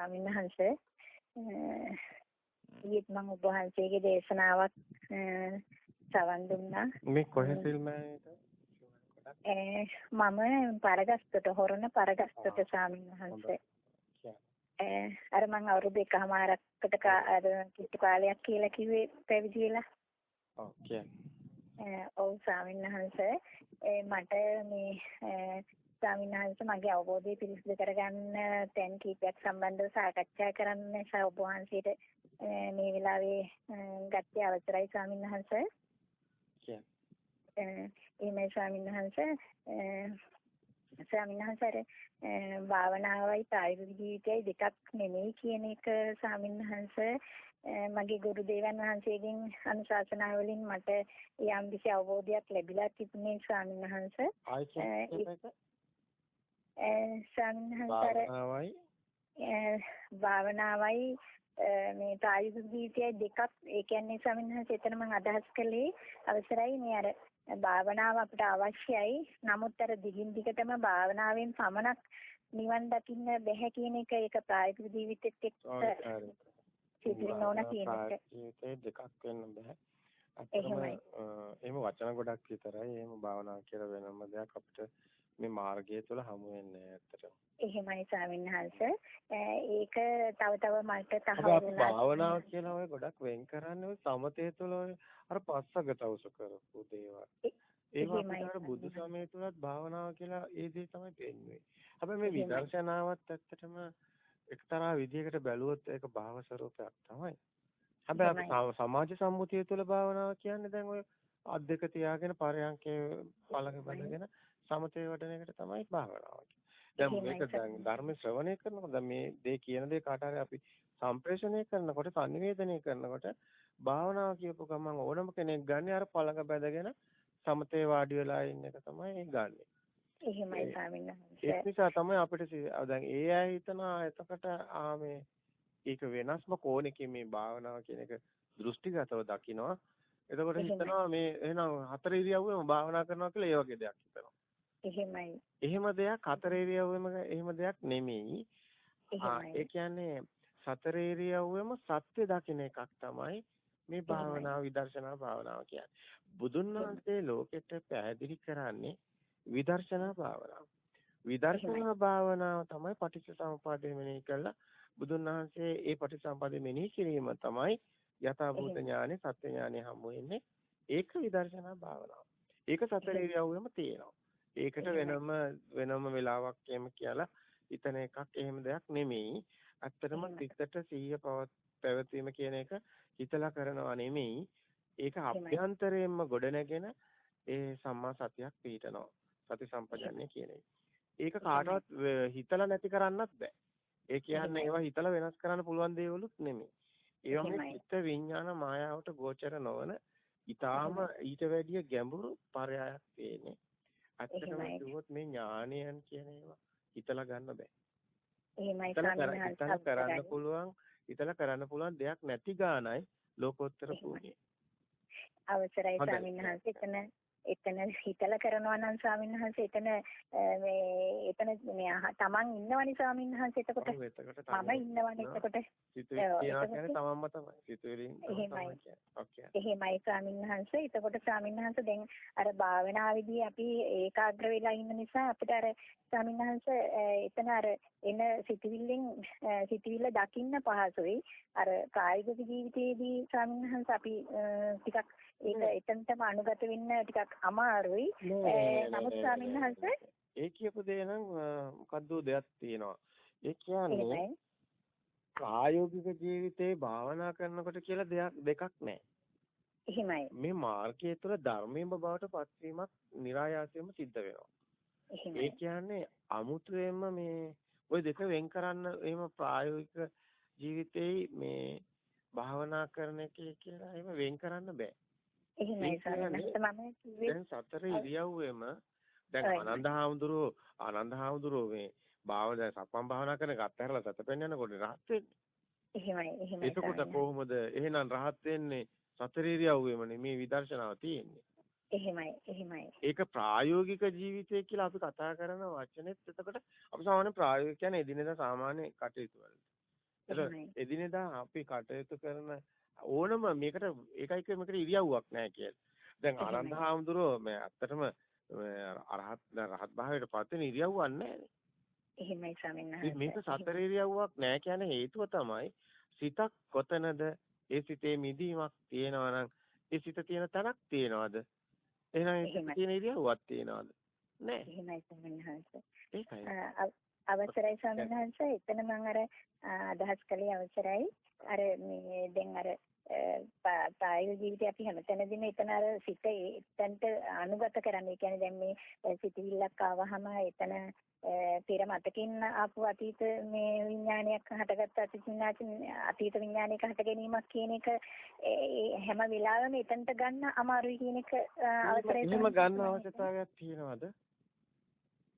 ස්වාමීන් වහන්සේ ඊයේත් මම ඔබ වහන්සේගේ දේශනාවක් සවන් දුන්නා. මේ කොහේ ෆිල්මයේද? මම පරගස්තට හොරණ පරගස්තට ස්වාමීන් වහන්සේ. අර මම අවුරුදු එකමාරකට අර කිට්ටු කාලයක් කියලා කිව්වේ පැවිදි වෙලා. ඔව් කියන්නේ. ඔව් ස්වාමීන් වහන්සේ මට මේ ස්වාමීන් වහන්සේ මගේ අවබෝධය පිරිසිදු කරගන්න තැන් කීපයක් සම්බන්ධව සාකච්ඡා කරන්න ඔබ වහන්සේට මේ වෙලාවේ ගත්තේ අවසරයි ස්වාමීන් වහන්සේ. එහෙමයි ස්වාමීන් වහන්සේ ස්වාමීන් වහන්සේ භාවනාවයි ප්‍රායෝගික ජීවිතයයි දෙකක් නෙමෙයි කියන එක ස්වාමීන් වහන්සේ මගේ ගුරු දේවන් වහන්සේගෙන් අනුශාසනා වලින් මට යම් කිසි අවබෝධයක් ලැබිලා තිබුණේ ස්වාමීන් වහන්සේ. භාවනාවයි භාවනාවයි මේ ප්‍රායෝගික ජීවිතයයි දෙකක් ඒ කියන්නේ ස්වාමීන් වහන්සේ එතන මම අදහස් කළේ අවසරයි මේ අර භාවනාව අපිට අවශ්‍යයි නමුත් අර දිගින් දිගටම භාවනාවෙන් පමණක් නිවන් දකින්න බැහැ කියන එක ඒක ප්‍රායෝගික ජීවිතෙත් එක්ක සිදුවෙන්න ඕන කියන එක ජීවිතේ දෙකක් වෙන්න බෑ එහෙමයි එහෙම වචන ගොඩක් විතරයි එහෙම භාවනාව කියලා වෙනම දෙයක් අපිට මේ මාර්ගය තුළ හමු වෙන්නේ ඇත්තටම. එහෙමයි ස්වාමීන් වහන්සේ. ඒක තව තව මට තහවුරු වුණා. භාවනාව කියලා ඔය ගොඩක් වෙන් කරන්නේ සමතේ තුළ ඔය අර පස්සක තවුස කරපු දේවල්. ඒවා අපිට බුදු සමය තුලත් භාවනාව කියලා ඒ දේ තමයි පෙන්වන්නේ. හැබැයි මේ විදර්ශනාවත් ඇත්තටම එක්තරා විදියකට බැලුවොත් ඒක භාව ස්වરૂපයක් තමයි. හැබැයි අපි සමාජ සම්මුතිය තුළ භාවනාව කියන්නේ දැන් ඔය අත් දෙක තියාගෙන පරයන්කේ පළක බඳගෙන සමතේ වඩන එකට තමයි භාවනාව දැන් මේක දැන් ධර්ම ශ්‍රවණය කරනකොට දැන් මේ දේ කියන දේ කාට හරි අපි සම්ප්‍රේෂණය කරනකොට සංනිවේදනය කරනකොට භාවනාව කියපු ගමන් ඕනම කෙනෙක් ගන්න අර පළඟ බැඳගෙන සමතේ වාඩි වෙලා ඉන්න එක තමයි ගන්නෙ. එහෙමයි ස්වාමීන් වහන්සේ. ඒ නිසා තමයි අපිට දැන් ඒ අය හිතනවා එතකොට ආ මේ ඒක වෙනස්ම කෝණකින් මේ භාවනාව කියන එක දෘෂ්ටිගතව දකිනවා. එතකොට හිතනවා මේ එහෙනම් හතර ඉරියව්වෙම භාවනා කරනවා කියලා ඒ වගේ දෙයක් හිතනවා. එහෙමයි. එහෙම දෙයක් හතර ඉරියව්වෙම එහෙම දෙයක් නෙමෙයි. ඒ කියන්නේ සතර ඉරියව්වෙම සත්‍ය දකින්න එකක් තමයි මේ භාවනාව විදර්ශනා භාවනාව කියන්නේ. බුදුන් වහන්සේ ලෝකෙට පැහැදිලි කරන්නේ විදර්ශනා භාවනාව. විදර්ශනා භාවනාව තමයි පටිච්චසමුප්පාදය මෙනෙහි කළා බුදුන් වහන්සේ ඒ පටිච්චසමුප්පාදය මෙනෙහි කිරීම තමයි යථාභූත ඥානෙ සත්‍ය ඥානෙ හමු වෙන්නේ. ඒක විදර්ශනා භාවනාව. ඒක සතර ඉරියව්වෙම තියෙනවා. ඒකට වෙනම වෙනම වෙලාවක් එහෙම කියලා හිතන එකක් එහෙම දෙයක් නෙමෙයි. ඇත්තටම සිතට සිහිය පැවැත්වීම කියන එක හිතලා කරනවා නෙමෙයි. ඒක අභ්‍යන්තරයෙන්ම ගොඩනැගෙන ඒ සම්මා සතියක් පිහිටනවා. සති සම්පජන්‍ය කියන. ඒක කාටවත් හිතලා නැති කරන්නත් බෑ. ඒ කියන්නේ ඒවා හිතලා වෙනස් කරන්න පුළුවන් දේවලුත් නෙමෙයි. ඒවා මේ චිත්ත විඥාන මායාවට ගෝචර නොවන ඊටාම ඊට වැඩිය ගැඹුරු පරයයක් තියෙන්නේ. ඇත්තටම කිව්වොත් මේ ඥානයන් කියන ඒවා හිතලා ගන්න බෑ. එහෙමයි හිතලා කරන්න පුළුවන් හිතලා කරන්න පුළුවන් දෙයක් නැති ගානයි ලෝකෝත්තර භූමිය. අවසරයි ස්වාමීන් වහන්සේ එතන හිතලා කරනවා නම් ස්වාමීන් වහන්සේ එතන මේ එතන මේ තමන් ඉන්නවනේ ස්වාමීන් වහන්සේ එතකොට. මම ඉන්නවනේ එතකොට. සිතුවිලි තමන්ම තමයි. සිතුවිලි එහෙමයි. ස්වාමීන් වහන්සේ. එතකොට ස්වාමීන් වහන්සේ දැන් අර භාවනාවේදී අපි ඒකාග්‍ර වෙලා ඉන්න නිසා අපිට අර ස්වාමීන් වහන්සේ එතන අර එන සිතුවිල්ලෙන් සිතුවිල්ල දකින්න පහසුයි. අර ප්‍රායෝගික ජීවිතයේදී ස්වාමීන් වහන්සේ අපි ටිකක් ඒක එතනටම අනුගත වෙන්න ටිකක් අමාරුයි. නමුත් ස්වාමීන් වහන්සේ ඒ කියපු දේ නම් මොකද්ද දෙයක් තියෙනවා. ඒ කියන්නේ ප්‍රායෝගික ජීවිතේ භාවනා කරනකොට කියලා දෙයක් දෙකක් නැහැ. එහෙමයි. මේ මාර්ගය තුළ ධර්මයෙන් බවට පත්වීමක් નિરાයාසයෙන්ම සිද්ධ වෙනවා. ඒ කියන්නේ අමුතුවෙන්ම මේ ওই දෙක වෙන් කරන්න එහෙම ප්‍රායෝගික ජීවිතේ මේ භාවනා කරන එකේ කියලා එහෙම වෙන් කරන්න බෑ. එහෙමයි සරණස්ත මම කිව්වේ දැන් සතර ඉරියව්වෙම දැන් ආනන්ද හාමුදුරුවෝ ආනන්ද හාමුදුරුවෝ මේ භාව දැන් සක්මන් භාවනා කරන එක අත්හැරලා සතපෙන් යනකොට රහත් වෙන්නේ. එහෙමයි එහෙමයි. එතකොට කොහොමද එහෙනම් රහත් වෙන්නේ සතර ඉරියව්වෙමනේ මේ විදර්ශනාව තියෙන්නේ. එහෙමයි එහෙමයි. ඒක ප්‍රායෝගික ජීවිතය කියලා අපි කතා කරන වචනේත් එතකොට අපි සාමාන්‍ය ප්‍රායෝගික කියන්නේ එදිනෙදා සාමාන්‍ය කටයුතු වලට. එදිනෙදා අපි කටයුතු කරන ඕනම මේකට ඒකයි මේකට ඉරියව්වක් නැහැ කියලා. දැන් ආනන්ද හාමුදුරුවෝ මේ ඇත්තටම අරහත් රහත් භාවයට පත් වෙන ඉරියව්වක් නැහැ. එහෙමයි ස්වාමීන් වහන්සේ. මේක සතර ඉරියව්වක් නැහැ කියන හේතුව තමයි සිතක් කොතනද ඒ සිතේ මිදීමක් තියෙනවා නම් ඒ සිත තියෙන තැනක් තියෙනවද? එහෙනම් තියෙන ඉරියව්වක් තියෙනවද? නෑ. එහෙමයි ස්වාමීන් වහන්සේ. ඒකයි. අවසරයි ස්වාමීන් වහන්සේ එතන මම අර අදහස් කළේ අවසරයි අර මේ දැන් අර ප්‍රායෝගික ජීවිතේ අපි හැමතැනදීම එතන අර සිත එතනට අනුගත කරන්නේ. ඒ කියන්නේ දැන් මේ සිතවිල්ලක් ආවහම එතන පෙර මතකින් ආපු අතීත මේ විඥානයක් හටගත්ත අතීත විඥානයක හට ගැනීමක් කියන එක හැම වෙලාවෙම එතනට ගන්න අමාරුයි කියන එක අවසරයි. ගන්න අවශ්‍යතාවයක් තියෙනවද?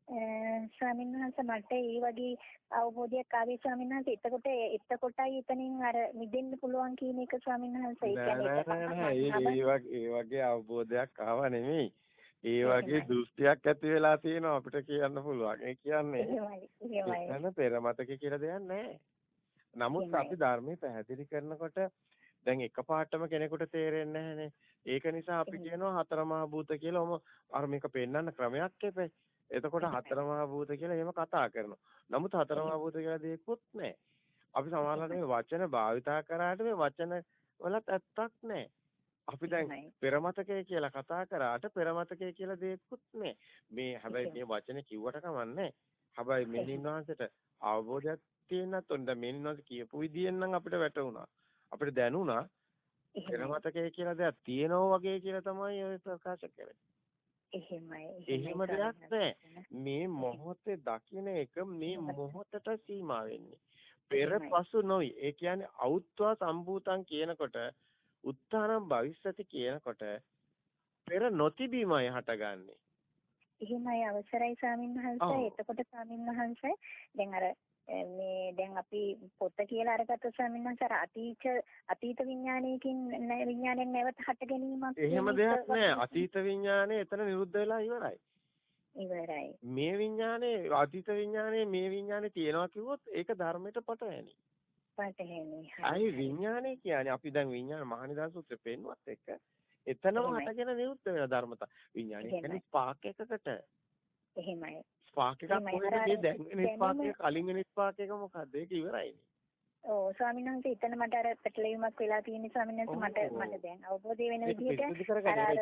ස්වාමීන් වහන්සේ මට ඒ වගේ අවබෝධයක් ආවේ ස්වාමීන් වහන්සේ එතකොට එතකොටයි එතනින් අර මිදෙන්න පුළුවන් කියන එක ස්වාමීන් වහන්සේ ඒ කියන්නේ ඒ වගේ අවබෝධයක් ආව නෙමෙයි ඒ වගේ දෘෂ්ටියක් ඇති වෙලා තියෙනවා අපිට කියන්න පුළුවන් ඒ කියන්නේ එහෙමයි පෙර මතක කියලා දෙයක් නැහැ නමුත් අපි ධර්මයේ පැහැදිලි කරනකොට දැන් එකපාරටම කෙනෙකුට තේරෙන්නේ නැහනේ ඒක නිසා අපි කියනවා හතරමහා භූත කියලා අර මේක පෙන්වන්න ක්‍රමයක් එපේ එතකොට හතරමහා භූත කියලා එහෙම කතා කරනවා. නමුත් හතරමහා භූත කියලා දෙයක්වත් නැහැ. අපි සමහරවිට මේ වචන භාවිතා කරාට මේ වචන වලත් ඇත්තක් නැහැ. අපි දැන් පෙරමතකය කියලා කතා කරාට පෙරමතකය කියලා දෙයක්වත් නැහැ. මේ හැබැයි මේ වචනේ කිව්වට කමන්නේ. හැබැයි මෙලින් වහන්සේට අවබෝධයක් තියෙනත් උන් දැන් මෙලින් වහන්සේ කියපු විදියෙන් නම් අපිට වැටුණා. අපිට දැනුණා පෙරමතකය කියලා දෙයක් තියෙනවා වගේ කියලා තමයි ඔය ප්‍රකාශ කරන්නේ. එහෙමයි. එහෙම දෙයක් නැහැ. මේ මොහොතේ දකින්න එක මේ මොහොතට සීමා වෙන්නේ. පෙරපසු නොයි. ඒ කියන්නේ අවුත්වා සම්භූතං කියනකොට උත්තරම් භවිෂ්‍යති කියනකොට පෙර නොතිබීමයි හටගන්නේ. එහෙමයි අවසරයි ස්වාමින් වහන්සේ. එතකොට ස්වාමින් වහන්සේ දැන් අර මේ දැන් අපි පොත කියලා අරගත්ත ස්වාමීන් වහන්සේ අර අතීත අතීත විඥානයකින් විඥානයෙන් නැවත හට ගැනීමක් එහෙම දෙයක් නෑ. අතීත විඥානය එතන නිරුද්ධ වෙලා ඉවරයි. ඉවරයි. මේ විඥානේ අතීත විඥානේ මේ විඥානේ තියෙනවා කිව්වොත් ඒක ධර්මයට පටහැනි පටහැනි අයි විඥානේ කියන්නේ අපි දැන් විඥාන මහනිදාන සූත්‍රෙ පෙන්නුවත් එක්ක එතනම හටගෙන නිරුද්ධ වෙන ධර්මතා. විඥානය කියන්නේ ස්පාක් එකකට. එහෙමයි ස්පාක් එකක් කොහෙද දැන් ස්පාක් එක කලින් වෙන ස්පාක් එක මොකද්ද? ඒක ඉවරයිනේ ඔව් ස්වාමීන් වහන්සේ එතන මට අර පැටලීමක් වෙලා තියෙන ස්වාමීන් වහන්සේ මට මට දැන් අවබෝධය වෙන විදිහට අර අර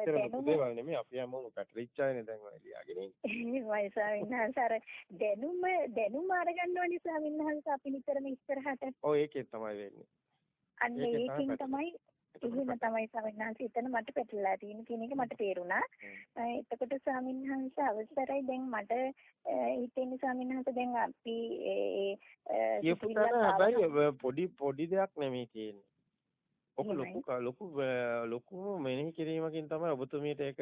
දේවල් නෙමෙයි. අපි හැමෝම පැටලිච්ච අයනේ දැන් ඔය ලියාගෙන ඉන්නේ. වයි ස්වාමීන් වහන්සේ අර දැනුම දැනුම අරගන්න ඕනේ ස්වාමීන් වහන්සේ. අපි නිතරම ඉස්සරහට. ඔව් ඒකේ තමයි වෙන්නේ. අන්න ඒකෙන් තමයි එහෙම තමයි ස්වාමීන් වහන්සේ එතන මට පැටලලා තියෙන කියන එක මට තේරුණා. එතකොට ස්වාමීන් වහන්සේ අවසරයි දැන් මට හිතෙන්නේ ස්වාමීන් වහන්සේ දැන් අපි ඒ පොඩි පොඩි දෙයක් නෙමෙයි තියෙන්නේ. ඔක ලොකු ලොකු ලොකු මෙනෙහි කිරීමකින් තමයි ඔබතුමීට ඒක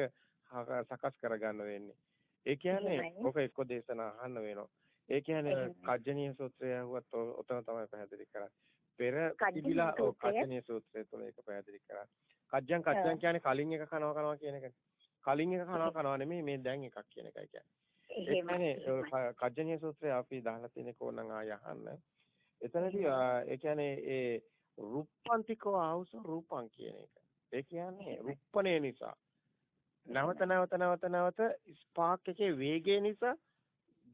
සකස් කරගන්න වෙන්නේ. ඒ කියන්නේ ඔක එක්ක දේශනා අහන්න වෙනවා. ඒ කියන්නේ කජ්ජනීය සූත්‍රය අහුවත් ඔතන තමයි පැහැදිලි කරන්නේ. පෙර තිබිලා ඔව් කච්චනීය සූත්‍රය තුළ ඒක පැහැදිලි කරා. කජ්ජන් කච්චන් කියන්නේ කලින් එක කනවා කනවා කියන එක. කලින් එක කනවා කනවා නෙමෙයි මේ දැන් එකක් කියන එකයි කියන්නේ. ඒ කජ්ජනීය සූත්‍රය අපි දාලා තියෙන කෝණම් ආය අහන්න. එතනදී ඒ කියන්නේ ඒ රුප්පන්තිකෝ ආවුස රූපං කියන එක. ඒ කියන්නේ රුප්පණය නිසා නැවත නැවත නැවත නැවත ස්පාක් එකේ වේගය නිසා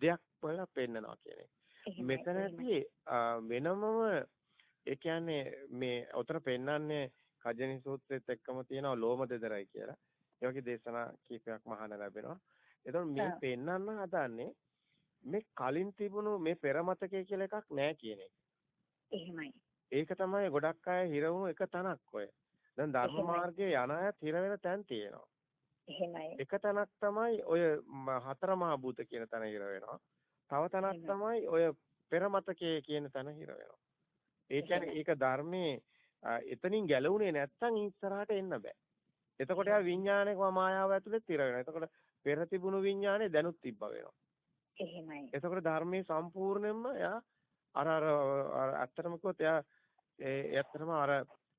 දෙයක් වල පෙන්නනවා කියන එක. මෙතනදී වෙනමම ඒ කියන්නේ මේ උතර පෙන්වන්නේ කජනි සූත්‍රෙත් එක්කම තියෙනවා ලෝම දෙදරයි කියලා. ඒ වගේ දේශනා කීපයක් මහාන ලැබෙනවා. එතකොට මේ පෙන්වන්න හදන්නේ මේ කලින් තිබුණු මේ පෙරමතකය කියලා එකක් නැහැ කියන එක. එහෙමයි. ඒක තමයි ගොඩක් අය හිර වුණු එක තැනක් ඔය. දැන් ධර්ම මාර්ගයේ යන අයත් හිර වෙන තැන් තියෙනවා. එහෙමයි. එක තැනක් තමයි ඔය හතර මහා භූත කියන තැන හිර වෙනවා. තව තැනක් තමයි ඔය පෙරමතකයේ කියන තැන හිර වෙනවා. ඒ කියන්නේ ඒක ධර්මයේ එතනින් ගැලවුනේ නැත්තම් ඉස්සරහට එන්න බෑ. එතකොට යා විඥානයක මායාව ඇතුලේ තිර වෙනවා. එතකොට පෙර තිබුණු විඥානේ දැනුත් තිබ්බ වෙනවා. එහෙමයි. එතකොට ධර්මයේ සම්පූර්ණයෙන්ම යා අර අර ඇත්තටම කිව්වොත් එයා ඒ ඇත්තටම අර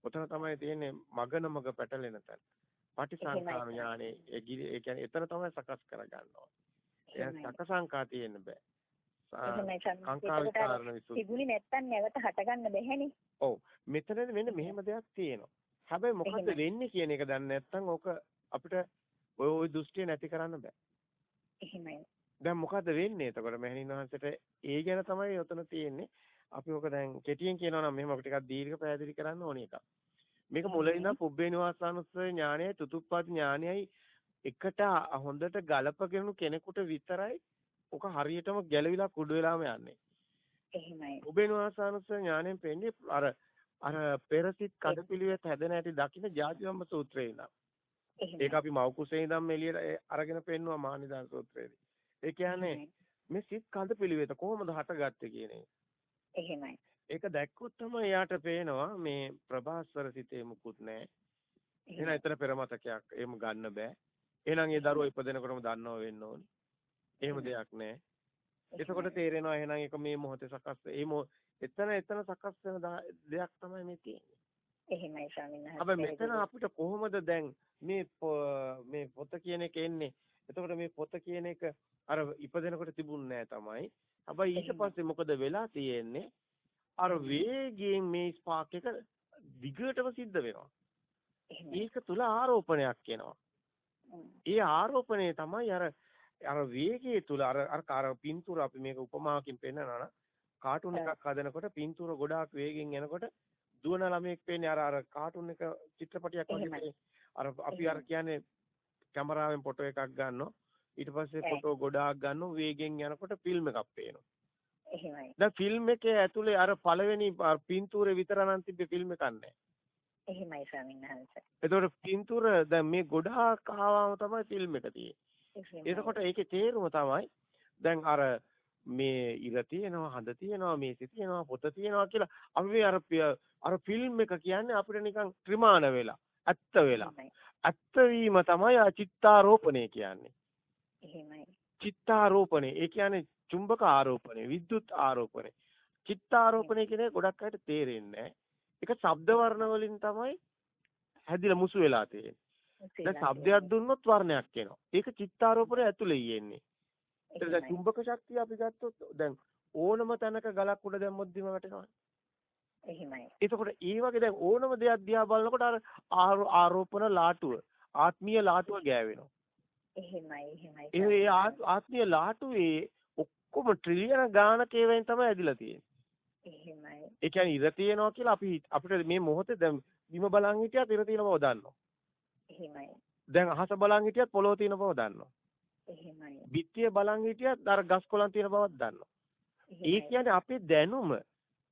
උතන තමයි තියෙන්නේ මගන මග පැටලෙන තැන. පටිසංකාර ඥානේ ඒ කියන්නේ එතන තමයි සකස් කරගන්නවා. එයා සකසංකා තියෙන්න බෑ. එහෙමයි සම්මත. කාංකා විතරණ විසුද්ධි. තිබුණේ නැත්තම් නැවත හටගන්න බැහැනේ. ඔව්. මෙතනදී මෙන්න මෙහෙම දෙයක් තියෙනවා. හැබැයි මොකද්ද වෙන්නේ කියන එක දන්නේ නැත්නම් ඕක අපිට ඔය ওই දෘෂ්ටිය නැති කරන්න බෑ. එහෙමයි. දැන් මොකද්ද වෙන්නේ? එතකොට මෙහෙණින් වහන්සේට ඒ ගැන තමයි උතන තියෙන්නේ. අපි ඔක දැන් කෙටියෙන් කියනවා නම් මෙහෙම ටිකක් දීර්ඝ පැහැදිලි කරන්න ඕන එකක්. මේක මුලින් ඉඳන් පුබ්බේ නිවාසානුස්සය ඥානයයි තුතුප්පත් ඥානයයි එකට හොඳට ගලපගෙන කෙනෙකුට විතරයි ඔක හරියටම ගැලවිලා කුඩු වෙලාම යන්නේ. එහෙමයි. පුබ්බේ නිවාසානුස්සය ඥාණයෙන් පෙන්නේ අර අර පෙරසිට කඩපිලිවෙත් හැදෙන හැටි දකින්න ජාතිවම්ම සූත්‍රේ ඉඳන්. ඒක අපි මව් කුසේ ඉඳන් එළියට අරගෙන පෙන්නවා මානිදාන සූත්‍රයේදී. ඒ කියන්නේ මේ සිත් කඩපිලිවෙත කොහොමද හටගත්තේ කියන එක. එහෙමයි. ඒක දැක්කොත් තමයි එයාට පේනවා මේ ප්‍රභාස්වර සිතේ මුකුත් නැහැ. එහෙනම් එතන පෙරමතකයක් එහෙම ගන්න බෑ. එහෙනම් ඒ දරුවා ඉපදෙනකොටම දන්නව වෙන්න ඕනේ. එහෙම දෙයක් නැහැ. එතකොට තේරෙනවා එහෙනම් ඒක මේ මොහොතේ සකස් ඒ එතන එතන සකස් වෙන දෙයක් තමයි මේ තියෙන්නේ. එහෙමයි ස්වාමීන් වහන්සේ. හැබැයි මෙතන අපිට කොහොමද දැන් මේ මේ පොත කියන එක එන්නේ? එතකොට මේ පොත කියන එක අර ඉපදෙනකොට තිබුණේ තමයි. හැබැයි ඊට පස්සේ මොකද වෙලා තියෙන්නේ? අර වේගයෙන් මේ ස්පාක් එක දිගටම සිද්ධ වෙනවා. ඒක තුල ආරෝපණයක් එනවා. ඒ ආරෝපණය තමයි අර අර වේගයේ තුල අර අර පින්තූර අපි මේක උපමාවකින් පෙන්නනවා නම් කාටුන් එකක් හදනකොට පින්තූර ගොඩාක් වේගෙන් එනකොට දුවන ළමයෙක් පේන්නේ අර අර කාටුන් එක චිත්‍රපටයක් වගේ අර අපි අර කියන්නේ කැමරාවෙන් ෆොටෝ එකක් ගන්නවා. ඊට පස්සේ ෆොටෝ ගොඩාක් ගන්නවා. වේගෙන් යනකොට ෆිල්ම් එකක් පේනවා. එහෙමයි. දැන් ෆිල්ම් එකේ ඇතුලේ අර පළවෙනි පින්තූරේ විතර නම් තිබ්බේ ෆිල්ම් එකක් නැහැ. එහෙමයි ස්වාමීන් වහන්සේ. එතකොට පින්තූර දැන් මේ ගොඩාක් ආවම තමයි ෆිල්ම් එක තියෙන්නේ. එතකොට ඒකේ තේරුම තමයි දැන් අර මේ ඉර තියෙනවා හඳ තියෙනවා මේසෙ තියෙනවා පොත තියෙනවා කියලා අපි මේ අර අර ෆිල්ම් එක කියන්නේ අපිට නිකන් ත්‍රිමාන වෙලා ඇත්ත වෙලා. ඇත්ත වීම තමයි චිත්තාරෝපණය කියන්නේ. එහෙමයි. චිත්තාරෝපණය ඒ කියන්නේ චුම්බක ආරෝපණය විද්‍යුත් ආරෝපණය. චිත්තාරෝපණය කියන්නේ ගොඩක් අයට තේරෙන්නේ ඒක ශබ්ද වර්ණ වලින් තමයි හැදිලා මුසු වෙලා තියෙන්නේ දැන් ශබ්දයක් දුන්නොත් වර්ණයක් එනවා ඒක චිත්තාරෝපණය ඇතුලේ යන්නේ දැන් චුම්බක ශක්තිය අපි ගත්තොත් දැන් ඕනම තැනක ගලක් උඩ දැම්මොත් දිම වැටෙනවනේ. එහෙමයි. එතකොට ඒ වගේ දැන් ඕනම දෙයක් දිහා බලනකොට අර ආරෝපණ ලාටුව ආත්මීය ලාටුව ගෑවෙනවා. එහෙමයි එහෙමයි. ඒ ආත්මීය ලාටුවේ ඔක්කොම ට්‍රිලියන ගානක ඒවෙන් තමයි ඇදිලා තියෙන්නේ. එහෙමයි. ඒ කියන්නේ ඉර තියෙනවා කියලා අපි අපිට මේ මොහොතේ දැන් බිම බලන් හිටියත් ඉර තියෙන බව දන්නවා. එහෙමයි. දැන් අහස බලන් හිටියත් පොළොව තියෙන බව දන්නවා. එහෙමයි. බිත්තිය බලන් හිටියත් අර ගස් කොළන් තියෙන බවක් දන්නවා. ඒ කියන්නේ අපේ දැනුම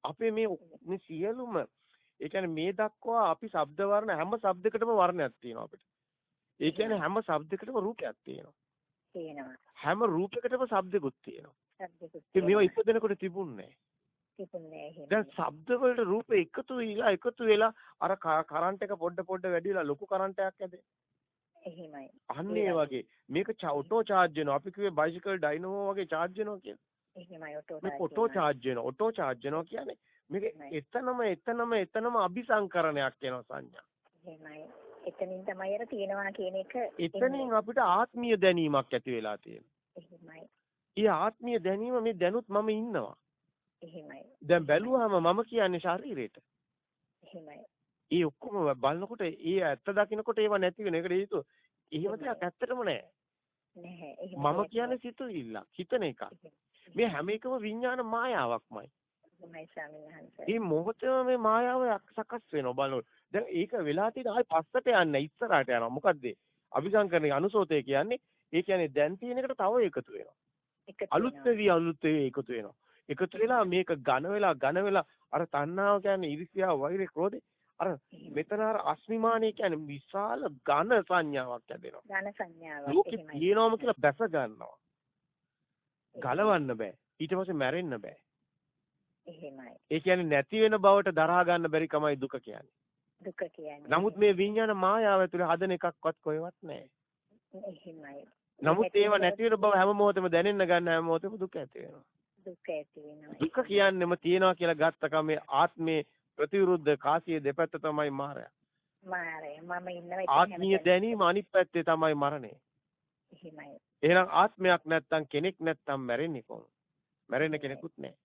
අපේ මේ මේ සියලුම ඒ කියන්නේ මේ දක්වා අපි ශබ්ද වර්ණ හැම ශබ්දයකටම වර්ණයක් තියෙනවා අපිට. ඒ කියන්නේ හැම ශබ්දයකටම රූපයක් තියෙනවා. තියෙනවා. හැම රූපයකටම ශබ්දකුත් තියෙනවා. ශබ්දකුත්. මේවා ඉපදෙනකොට තිබුණේ තිබුණේ එහෙම. දැන් ශබ්ද වලට රූප එකතු වෙලා එකතු වෙලා අර කරන්ට් එක පොඩ පොඩ වැඩි වෙලා ලොකු කරන්ට් එකක් ඇදේ. එහෙමයි. අන්න ඒ වගේ මේක ඔටෝ charge වෙනවා. අපි කිව්වේ bicycle dynamo වගේ charge වෙනවා කියලා. එහෙමයි ඔටෝ මේක ඔටෝ charge වෙනවා. ඔටෝ charge වෙනවා කියන්නේ මේක එතනම එතනම එතනම අபிසංකරණයක් වෙනවා සංඥා. එහෙමයි. එතනින් තමයි අර තියෙනවා කියන එක එතනින් අපිට ආත්මීය දැනීමක් ඇති වෙලා තියෙනවා. එහෙමයි. ඒ ආත්මීය දැනීම මේ දැනුත් මම ඉන්නවා. එහෙමයි. දැන් බැලුවාම මම කියන්නේ ශරීරයට. එහෙමයි. ඒ ඔක්කොම බලනකොට ඒ ඇත්ත දකින්නකොට ඒව නැති වෙන. ඒකට හේතුව එහෙම දෙයක් ඇත්තටම නැහැ. නැහැ. මම කියන්නේ සිතුවිල්ල, හිතන එක. මේ හැම එකම විඥාන මායාවක්මයි. මේ මොහොතේම මේ මායාව සකස් වෙනවා බලනකොට. දැන් ඒක වෙලා තියෙන ආයි පස්සට යන්නේ ඉස්සරහට යනවා. මොකද්ද? අபிසංකරණේ අනුසෝතය කියන්නේ ඒ කියන්නේ දැන් තියෙන එකට තව එකතු වෙනවා. අලුත් වෙවි අලුත් වෙවි එකතු වෙනවා. එකතු වෙලා මේක ඝන වෙලා ඝන වෙලා අර තණ්හාව කියන්නේ ඉරිසියාව වෛරය ක්‍රෝධේ අර මෙතන අර අස්මිමානය කියන්නේ විශාල ඝන සංඥාවක් ඇදෙනවා. ඝන සංඥාවක්. ලෝකෙ තියෙනවම කියලා බැස ගන්නවා. ගලවන්න බෑ. ඊට පස්සේ මැරෙන්න බෑ. එහෙමයි. ඒ කියන්නේ නැති වෙන බවට දරා ගන්න බැරි කමයි දුක කියන්නේ. දුක කියන්නේ. නමුත් මේ විඤ්ඤාණ මායාව ඇතුලේ හදන එකක්වත් කොහෙවත් නැහැ. එහෙමයි. නමුත් ඒව නැති වෙන බව හැම මොහොතෙම දැනෙන්න ගන්න හැම මොහොතෙම දුක ඇති වෙනවා. දුක ඇති වෙනවා. දුක කියන්නේම තියනවා කියලා ගත්තකම මේ ආත්මේ ප්‍රතිවිරුද්ධ කාසිය දෙපැත්ත තමයි මාරය. මාරය. මම ඉන්නවා ආත්මීය දැනීම අනිත් පැත්තේ තමයි මරණය. එහෙමයි. එහෙනම් ආත්මයක් නැත්තම් කෙනෙක් නැත්තම් මැරෙන්නේ කොහොමද? මැරෙන්න කෙනෙකුත් නැහැ.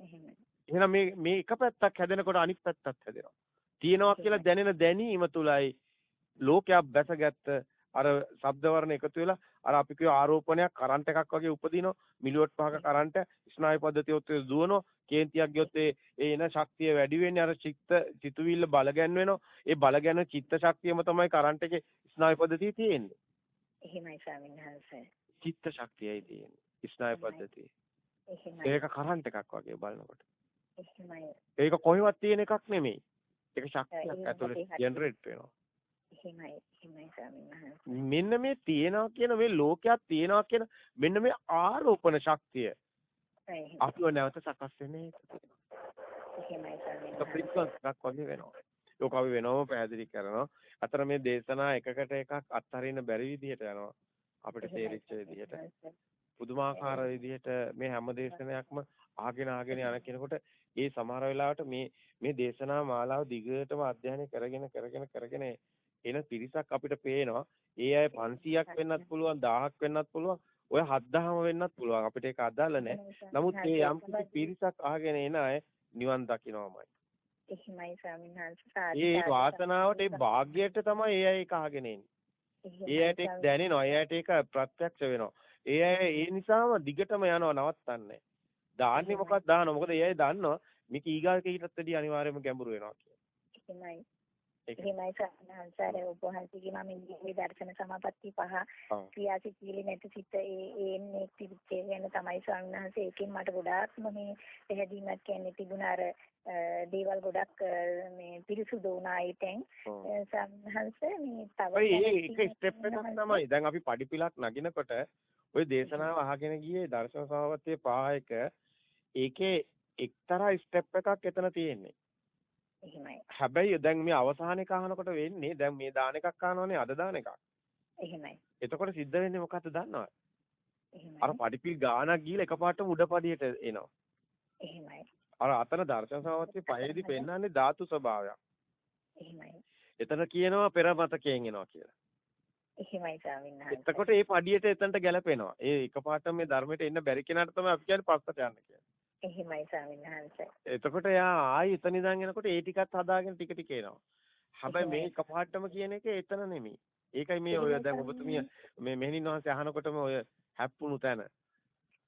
එහෙමයි. එහෙනම් මේ මේ එක පැත්තක් හැදෙනකොට අනිත් පැත්තත් හැදෙනවා. තියෙනවා කියලා දැනෙන දැනීම තුලයි ලෝකයක් බැසගත්ත අර ශබ්ද වර්ණ එකතු වෙලා අර අපි කියව ආරෝපණයක් කරන්ට් එකක් වගේ උපදිනවා. මිලිවොට් පහක කරන්ට් ස්නායු පද්ධතිය ඔස්සේ දුවනවා. කේන්තියක් ගියොත් ඒ එන ශක්තිය වැඩි වෙන්නේ අර චිත්ත චිතුවිල්ල බල ගැන්වෙනවා ඒ බල ගැන්වෙන චිත්ත ශක්තියම තමයි කරන්ට් එකේ ස්නායු පද්ධතිය තියෙන්නේ. එහෙමයි ස්වාමීන් වහන්සේ. චිත්ත ශක්තියයි තියෙන්නේ. ස්නායු පද්ධතිය. ඒක කරන්ට් එකක් වගේ බලනකොට. ඒක කොහෙවත් තියෙන එකක් නෙමෙයි. ඒක ශක්තියක් ඇතුලේ ජෙනරේට් වෙනවා එහෙමයි එහෙමයි ස්වාමීන් වහන්සේ මෙන්න මේ තියෙනවා කියන මේ ලෝකයක් තියෙනවා කියන මෙන්න මේ ආරෝපණ ශක්තිය අපිව නැවත සකස් වෙන්නේ එහෙමයි ස්වාමීන් ඒක ෆ්‍රීකවන්ස් එකක් වගේ වෙනවා. ඒක අපි වෙනවම පැහැදිලි කරනවා. අතර මේ දේශනා එකකට එකක් අත්හරින්න බැරි විදිහට යනවා. අපිට තේරිච්ච විදිහට. පුදුමාකාර විදිහට මේ හැම දේශනයක්ම ආගෙන ආගෙන යන කෙනෙකුට ඒ සමහර වෙලාවට මේ මේ දේශනා මාලාව දිගටම අධ්‍යයනය කරගෙන කරගෙන කරගෙන එන පිරිසක් අපිට පේනවා. ඒ අය 500ක් වෙන්නත් පුළුවන් 1000ක් වෙන්නත් පුළුවන් ඔය 7000ම වෙන්නත් පුළුවන් අපිට ඒක අදාළ නැහැ. නමුත් මේ යම් පිරිසක් අහගෙන එන අය නිවන් දකින්නමයි. එහෙමයි ස්වාමීන් වහන්සේ. ඒ වාසනාවට ඒ වාග්යයට තමයි ඒ අය ඒක අහගෙන එන්නේ. ඒ අයට ඒක දැනෙනවා. ඒ අයට ඒක ප්‍රත්‍යක්ෂ වෙනවා. ඒ අය ඒ නිසාම දිගටම යනවා නවත්තන්නේ. දාන්නේ මොකක්ද දානවා. මොකද ඒ අය දන්නවා මේක ඊගාක ඊටත් වැඩි අනිවාර්යයෙන්ම ගැඹුරු වෙනවා කියලා. එහෙමයි. එහෙමයි සානහන්සාර ඔබ වහන්සේගේ මම ඉන්නේ දර්ශන සමාපatti පහ ක්‍රියාසිතීලි නැති සිත ඒ ඒන්නේ තිබිච්චේ ගැන තමයි වහන්සේ ඒකෙන් මට ගොඩාක්ම මේ පැහැදීමක් කියන්නේ තිබුණා. අර දේවල් ගොඩක් මේ පිරිසුදු වුණා තැන්. සම්හංශ මේ තව ඒක ස්ටෙප් එකක් තමයි. දැන් අපි පඩිපිලක් නගිනකොට ওই දේශනාව අහගෙන ගියේ දර්ශන සමාපත්තියේ පහ එක ඒකේ එක්තරා ස්ටෙප් එකක් එතන තියෙන්නේ එහෙමයි. හැබැයි දැන් මේ අවසාන එක අහනකොට වෙන්නේ දැන් මේ දාන එකක් අහනවනේ අද දාන එකක්. එහෙමයි. එතකොට සිද්ධ වෙන්නේ මොකක්ද දන්නවද? එහෙමයි. අර පඩිපිල් ගානක් ගිහලා එකපාරටම උඩ පඩියට එනවා. එහෙමයි. අර අතන දර්ශන සමවත්තේ පහේදී පෙන්වන්නේ ධාතු ස්වභාවයක්. එහෙමයි. එතන කියනවා පෙර මතකයෙන් එනවා කියලා. එහෙමයි ස්වාමීන් වහන්සේ. එතකොට මේ පඩියට එතනට ගැලපෙනවා. ඒ එකපාරටම මේ ධර්මයට එන්න බැරි කෙනාට තමයි අපි කියන්නේ පස්සට යන්න කියලා. එහෙමයි ස්වාමීන් වහන්සේ. එතකොට එයා ආයි එතන ඉඳන් එනකොට ඒ ටිකත් හදාගෙන ටික ටික එනවා. හැබැයි මේ එකපාරටම කියන එක එතන නෙමෙයි. ඒකයි මේ ඔය දැන් ඔබතුමිය මේ මෙහෙණින් වහන්සේ අහනකොටම ඔය හැප්පුණු තැන.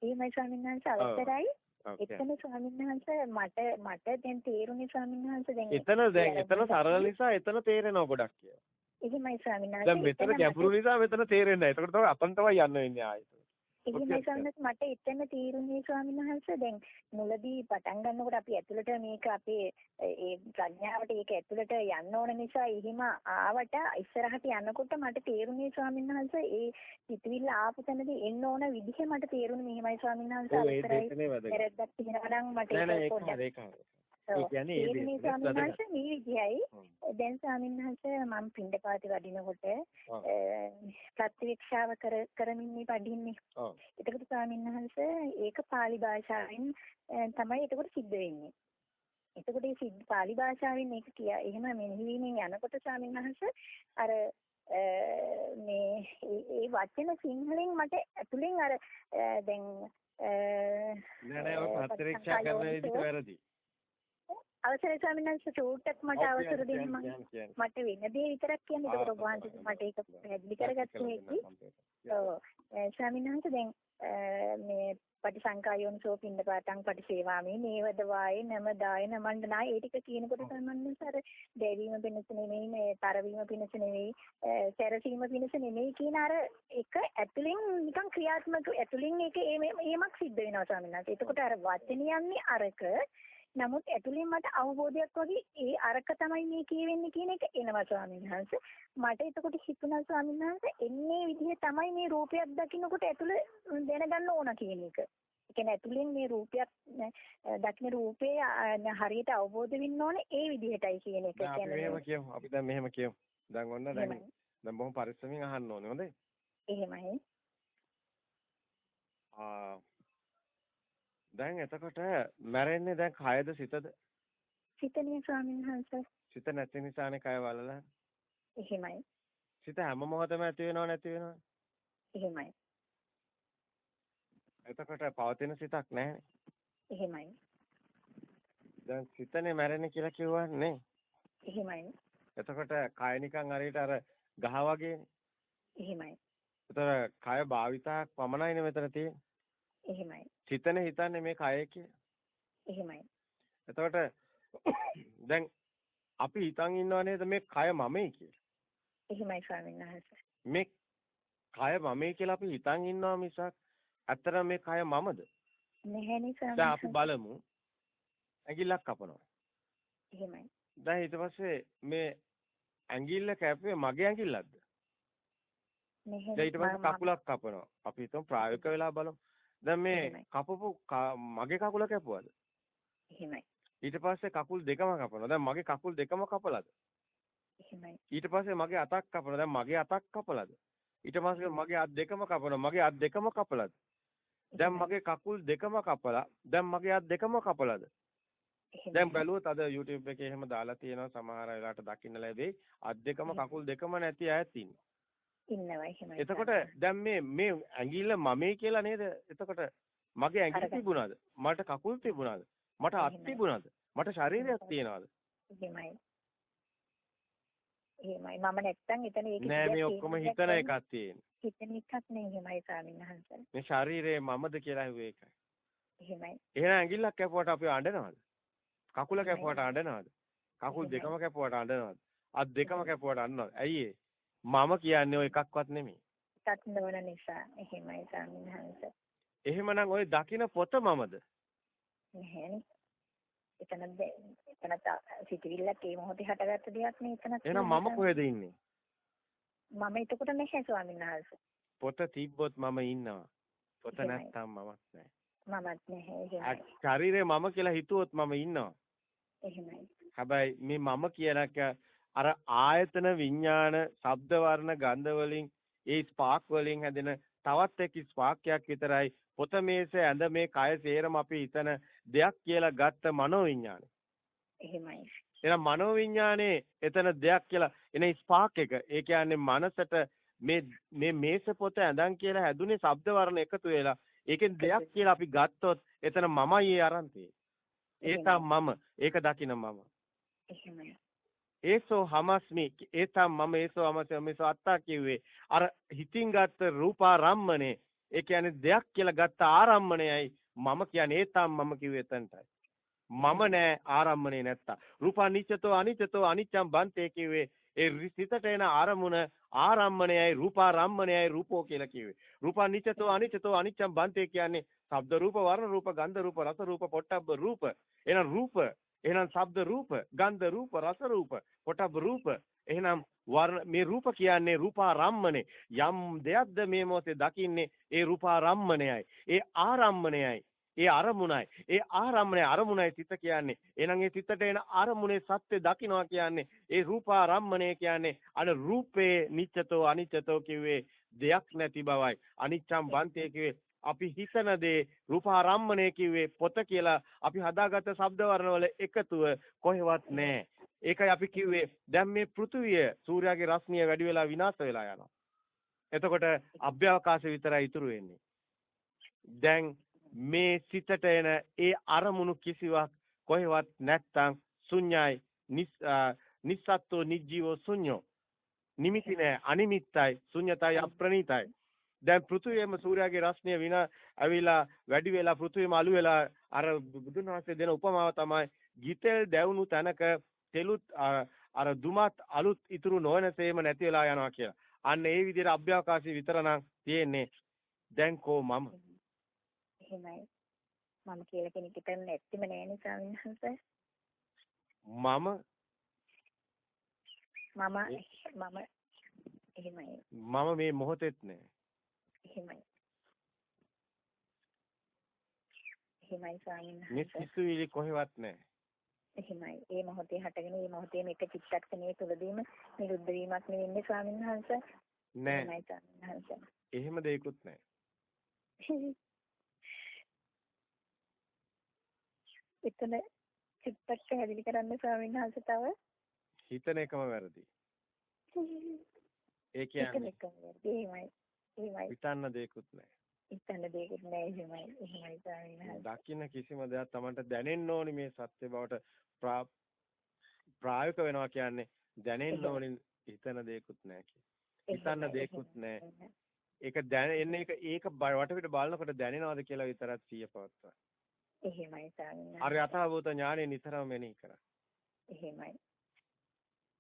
එහෙමයි ස්වාමීන් වහන්සේ අවසරයි. එතන ස්වාමීන් වහන්සේ මට මට දැන් තේරුනේ ස්වාමීන් වහන්සේ දැන් එතන දැන් එතන සරල නිසා එතන තේරෙනවා ගොඩක් කියලා. එහෙමයි ස්වාමීන් වහන්සේ. දැන් මෙතන ගැඹුරු නිසා මෙතන තේරෙන්නේ නැහැ. ඒකට තමයි අතන තමයි යන්න වෙන්නේ ආයෙත්. එහෙමයි ස්වාමීන් මට එතන තීරුණේ ස්වාමීන් වහන්සේ දැන් මුලදී පටන් ගන්නකොට අපි ඇතුළට මේක අපේ ඒ ප්‍රඥාවට ඒක ඇතුළට යන්න ඕන නිසා එහෙම ආවට ඉස්සරහට යනකොට මට තේරුණේ ස්වාමීන් වහන්සේ ඒ සිතුවිල්ල ආපු තැනදී එන්න ඕන විදිහ මට තේරුණේ මෙහෙමයි ස්වාමීන් වහන්සේ අතරයි වැරද්දක් තියෙනවා නම් මට ඒක පොඩ්ඩක් ඒ කියන්නේ ඒ වහන්සේ මේ විදිහයි දැන් ස්වාමීන් වහන්සේ මම පින්ඩපාති වඩිනකොට ප්‍රතිවික්ෂාව කර කරමින් මේ වඩින්නේ. එතකොට ස්වාමීන් වහන්සේ ඒක pāli භාෂාවෙන් තමයි එතකොට සිද්ධ වෙන්නේ. එතකොට මේ සිද්ධ pāli භාෂාවෙන් මේක කියා එහෙම මෙනෙහිවීමෙන් යනකොට ස්වාමීන් වහන්සේ අර මේ ඒ වචන සිංහලෙන් මට ඇතුලෙන් අර දැන් නෑ නෑ ඔය ප්‍රතිවික්ෂා කරන විදිහ වැරදි. අවසරයි ස්වාමීන් වහන්සේ චූට්ටක් මට අවසර දෙන්න මට වෙන දේ විතරක් කියන්න. ඒකට ඔබ වහන්සේ මට ඒක පැහැදිලි කරගත්ත හැකි. ඔව්. ස්වාමීන් වහන්සේ දැන් මේ පටිසංකායෝනසෝ පින්ද පාතං පටිසේවාමේ නේවද වායේ නමදාය නමණ්ඩනාය ඒ ටික කියනකොට සම්මන්විත අර දෙවීම පිණිස නෙමෙයි මේ තරවීම පිණිස නෙමෙයි සැරසීම පිණිස නෙමෙයි කියන අර එක ඇතුලින් නිකන් ක්‍රියාත්මක ඇතුලින් ඒක ඒමක් සිද්ධ වෙනවා ස්වාමීන් වහන්සේ. එතකොට අර වචනියන්නේ අරක නමුත් ඇතුලෙන් මට අවබෝධයක් වගේ ඒ අරක තමයි මේ කියවෙන්නේ කියන එක එනවා ස්වාමීන් වහන්සේ. මට එතකොට හිතුණා ස්වාමීන් වහන්සේ එන්නේ විදිහ තමයි මේ රූපයක් දකින්නකොට ඇතුළ දැනගන්න ඕන කියන එක. ඒ කියන්නේ ඇතුලෙන් මේ රූපයක් දකින්න රූපේ හරියට අවබෝධ වෙන්න ඕනේ ඒ විදිහටයි කියන එක. අපි මෙහෙම කියමු. අපි දැන් මෙහෙම කියමු. දැන් ඔන්න දැන් දැන් බොහොම පරිස්සමින් අහන්න ඕනේ. හොඳයි? එහෙමයි. ආ දැන් එතකොට මැරෙන්නේ දැන් කයද සිතද? සිතනේ ස්වාමීන් වහන්සේ. සිත නැති නිසානේ කය වලලා. එහෙමයි. සිත හැම මොහොතම ඇති වෙනව නැති වෙනව. එහෙමයි. එතකොට පවතින සිතක් නැහැ. එහෙමයි. දැන් සිතනේ මැරෙන්නේ කියලා කිව්වන්නේ. එහෙමයි. එතකොට කය නිකන් හරියට අර ගහ වගේනේ. එහෙමයි. එතකොට කය භාවිතාවක් පමණයිනේ මෙතන තියෙන්නේ. එහෙමයි. සිතනේ හිතන්නේ මේ කය කියලා. එහෙමයි. එතකොට දැන් අපි හිතන් ඉන්නව නේද මේ කය මමයි කියලා. එහෙමයි ස්වාමීන් වහන්සේ. මේ කය මමයි කියලා අපි හිතන් ඉන්නවා මිසක් ඇත්තට මේ කය මමද? නැහැ නේ ස්වාමීන් අපි බලමු. ඇඟිල්ලක් කපනවා. එහෙමයි. දැන් ඊට පස්සේ මේ ඇඟිල්ල කැපුවේ මගේ ඇඟිල්ලක්ද? නැහැ. දැන් ඊට පස්සේ කකුලක් කපනවා. අපි හිතමු ප්‍රායෝගික වෙලා බලමු. දැන් මේ කපපු මගේ කකුල කැපුවද? එහෙමයි. ඊට පස්සේ කකුල් දෙකම කපනවා. දැන් මගේ කකුල් දෙකම කපලාද? එහෙමයි. ඊට පස්සේ මගේ අතක් කපනවා. දැන් මගේ අතක් කපලාද? ඊට පස්සේ මගේ අත් දෙකම කපනවා. මගේ අත් දෙකම කපලාද? දැන් මගේ කකුල් දෙකම කපලා දැන් මගේ අත් දෙකම කපලාද? දැන් බැලුවොත් අද YouTube එකේ එහෙම දාලා තියෙනවා සමහර වෙලාවට දකින්න ලැබෙයි අත් දෙකම කකුල් දෙකම නැති අයත් ඉන්නවා. ඉන්නවා එහෙමයි. එතකොට දැන් මේ මේ ඇඟිල්ල මමයි කියලා නේද? එතකොට මගේ ඇඟිලි තිබුණාද? මට කකුල් තිබුණාද? මට අත් තිබුණාද? මට ශරීරයක් තියනවාද? එහෙමයි. එහෙමයි. මම නැත්තම් එතන ඒක නෑ මේ ඔක්කොම හිතන එකක් තියෙන්නේ. හිතන එකක් නේ එහෙමයි ස්වාමීන් වහන්සේ. මේ ශරීරය මමද කියලා ඇහුවේ ඒකයි. එහෙමයි. එහෙනම් ඇඟිල්ලක් කැපුවට අපි අඬනවද? කකුල කැපුවට අඬනවද? කකුල් දෙකම කැපුවට අඬනවද? අත් දෙකම කැපුවට අඬනවද? ඇයි මම කියන්නේ ඔය එකක්වත් නෙමෙයි. එකක් නොවන නිසා එහෙමයි ස්වාමීන් වහන්සේ. එහෙමනම් ওই දකින පොත මමද? නැහැනේ. එතන එතන සිතිවිල්ලක් ඒ මොහොතේ හටගත්ත දෙයක් නේ එතන. එහෙනම් මම කොහෙද ඉන්නේ? මම එතකොට නැහැ ස්වාමීන් වහන්සේ. පොත තිබ්බොත් මම ඉන්නවා. පොත නැත්තම් මමත් නැහැ. මමත් නැහැ එහෙමයි. ශරීරය මම කියලා හිතුවොත් මම ඉන්නවා. එහෙමයි. හැබැයි මේ මම කියනක අර ආයතන විඥාන, ශබ්ද වර්ණ, ගන්ධ වලින් ඒ ස්පාක් වලින් හැදෙන තවත් එක් ස්පාක්යක් විතරයි පොත මේස ඇඳ මේ කය සේරම අපි හිතන දෙයක් කියලා ගත්ත මනෝ විඥානය. එහෙමයි. එහෙනම් මනෝ විඥානේ එතන දෙයක් කියලා එන ස්පාක් එක. ඒ කියන්නේ මනසට මේ මේ මේස පොත ඇඳන් කියලා හැදුනේ ශබ්ද වර්ණ එකතු වෙලා ඒකෙන් දෙයක් කියලා අපි ගත්තොත් එතන මමයි ඒ අරන් ඒ මම. ඒක දකින මම. එහෙමයි. ඒසෝ හමස්මි ඒතම් මම ඒසෝ හමස්මි මේසෝ අත්තා කිව්වේ අර හිතින් ගත්ත රූපාරම්මනේ ඒ කියන්නේ දෙයක් කියලා ගත්ත ආරම්මණයයි මම කියන්නේ ඒතම් මම කිව්වේ එතනටයි. මම නෑ ආරම්මණය නැත්තා. රූපා නිච්චතෝ අනිච්චතෝ අනිච්චම් බන්තේ කිව්වේ ඒ සිතට එන ආරමුණ ආරම්මණයයි රූපාරම්මණයයි රූපෝ කියලා කිව්වේ. රූපා නිච්චතෝ අනිච්චතෝ අනිච්චම් බන්තේ කියන්නේ ශබ්ද රූප වර්ණ රූප ගන්ධ රූප රස රූප පොට්ටබ්බ රූප. එහෙනම් රූප එහෙනම් ශබ්ද රූප ගන්ධ රූප රස රූප පොට්ටබ්බ රූප. එහෙනම් වර්ණ මේ රූප කියන්නේ රූපාරම්මනේ යම් දෙයක්ද මේ මොහොතේ දකින්නේ? ඒ රූපාරම්මනයයි ඒ ආරම්මනයයි ඒ අරමුණයි. ඒ ආරම්මණය අරමුණයි සිත කියන්නේ. එහෙනම් ඒ සිතට එන අරමුණේ සත්‍ය දකින්නවා කියන්නේ. ඒ රූපාරම්මණය කියන්නේ අර රූපේ නිච්චතෝ අනිච්චතෝ කිව්වේ දෙයක් නැති බවයි. අනිච්චම් බන්තේ කිව්වේ අපි හිතන දේ රූපාරම්මණය කිව්වේ පොත කියලා අපි හදාගත්ත ශබ්ද වර්ණවල එකතුව කොහෙවත් නැහැ ඒකයි අපි කිව්වේ දැන් මේ පෘථුවිය සූර්යාගේ රශ්මිය වැඩි වෙලා විනාශ වෙලා යනවා. එතකොට අභ්‍යවකාශය විතරයි ඉතුරු වෙන්නේ. දැන් මේ සිතට එන ඒ අරමුණු කිසිවක් කොහෙවත් නැත්තම් ශුන්‍යයි නිස්සත්තු නිජීවෝ ශුන්‍යෝ නිමිති නෑ අනිමිත්තයි ශුන්‍යතයි අප්‍රණීතයි දැන් පෘථුවියම සූර්යාගේ රශ්මිය විනා ඇවිලා වැඩි වෙලා පෘථුවියම අලු වෙලා අර බුදුන් වහන්සේ දෙන උපමාව තමයි ගිතෙල් දැවුණු තැනක තෙලුත් අර දුමත් අලුත් ඉතුරු නොවනසේම නැති වෙලා යනවා කියලා. අන්න ඒ විදිහට අභ්‍යවකාශي විතර නම් තියෙන්නේ. දැන් කෝ මම. එහෙමයි. මම කියලා කෙනෙක් හිතන්නේ නැත්තිම නෑ නේ ස්වාමීන් වහන්සේ. මම මම මම එහෙමයි. මම මේ මොහොතෙත් නෑ. එහෙමයි. එහෙමයි වහන්සේ. මේ සිතුවිලි කොහෙවත් නෑ. එහෙමයි. ඒ මොහොතේ හටගෙන ඒ මොහොතේ මේක චිත්තක්ෂණයේ තුලදීම නිරුද්ධ වීමක් නෙවෙන්නේ ස්වාමීන් වහන්සේ. නෑ. එහෙමයි ස්වාමීන් වහන්සේ. එහෙම දෙයක්වත් නෑ. එතන චිත්තක් පැහැදිලි කරන්න ස්වාමීන් වහන්සේ තව හිතන එකම වැරදි. ඒ කියන්නේ එකම වැරදි. එහෙමයි. එහෙමයි. හිතන්න දෙයක්වත් නෑ. හිතන්න දෙයක් නෑ එහෙමයි එහෙමයි ස්වාමීන්. දකින්න කිසිම දෙයක් Tamanට දැනෙන්න ඕනි මේ සත්‍ය බවට ප්‍රායෝගික වෙනවා කියන්නේ දැනෙන්න ඕනි හිතන දෙයක්වත් නෑ හිතන්න දෙයක්වත් නෑ. ඒක දැන එන්නේ ඒක ඒක වටපිට බලනකොට දැනෙනවද කියලා විතරක් සිය පවත්වා. එහෙමයි ස්වාමීන්. අර යථාභූත ඥානෙ නිතරම මෙනෙහි කරා. එහෙමයි.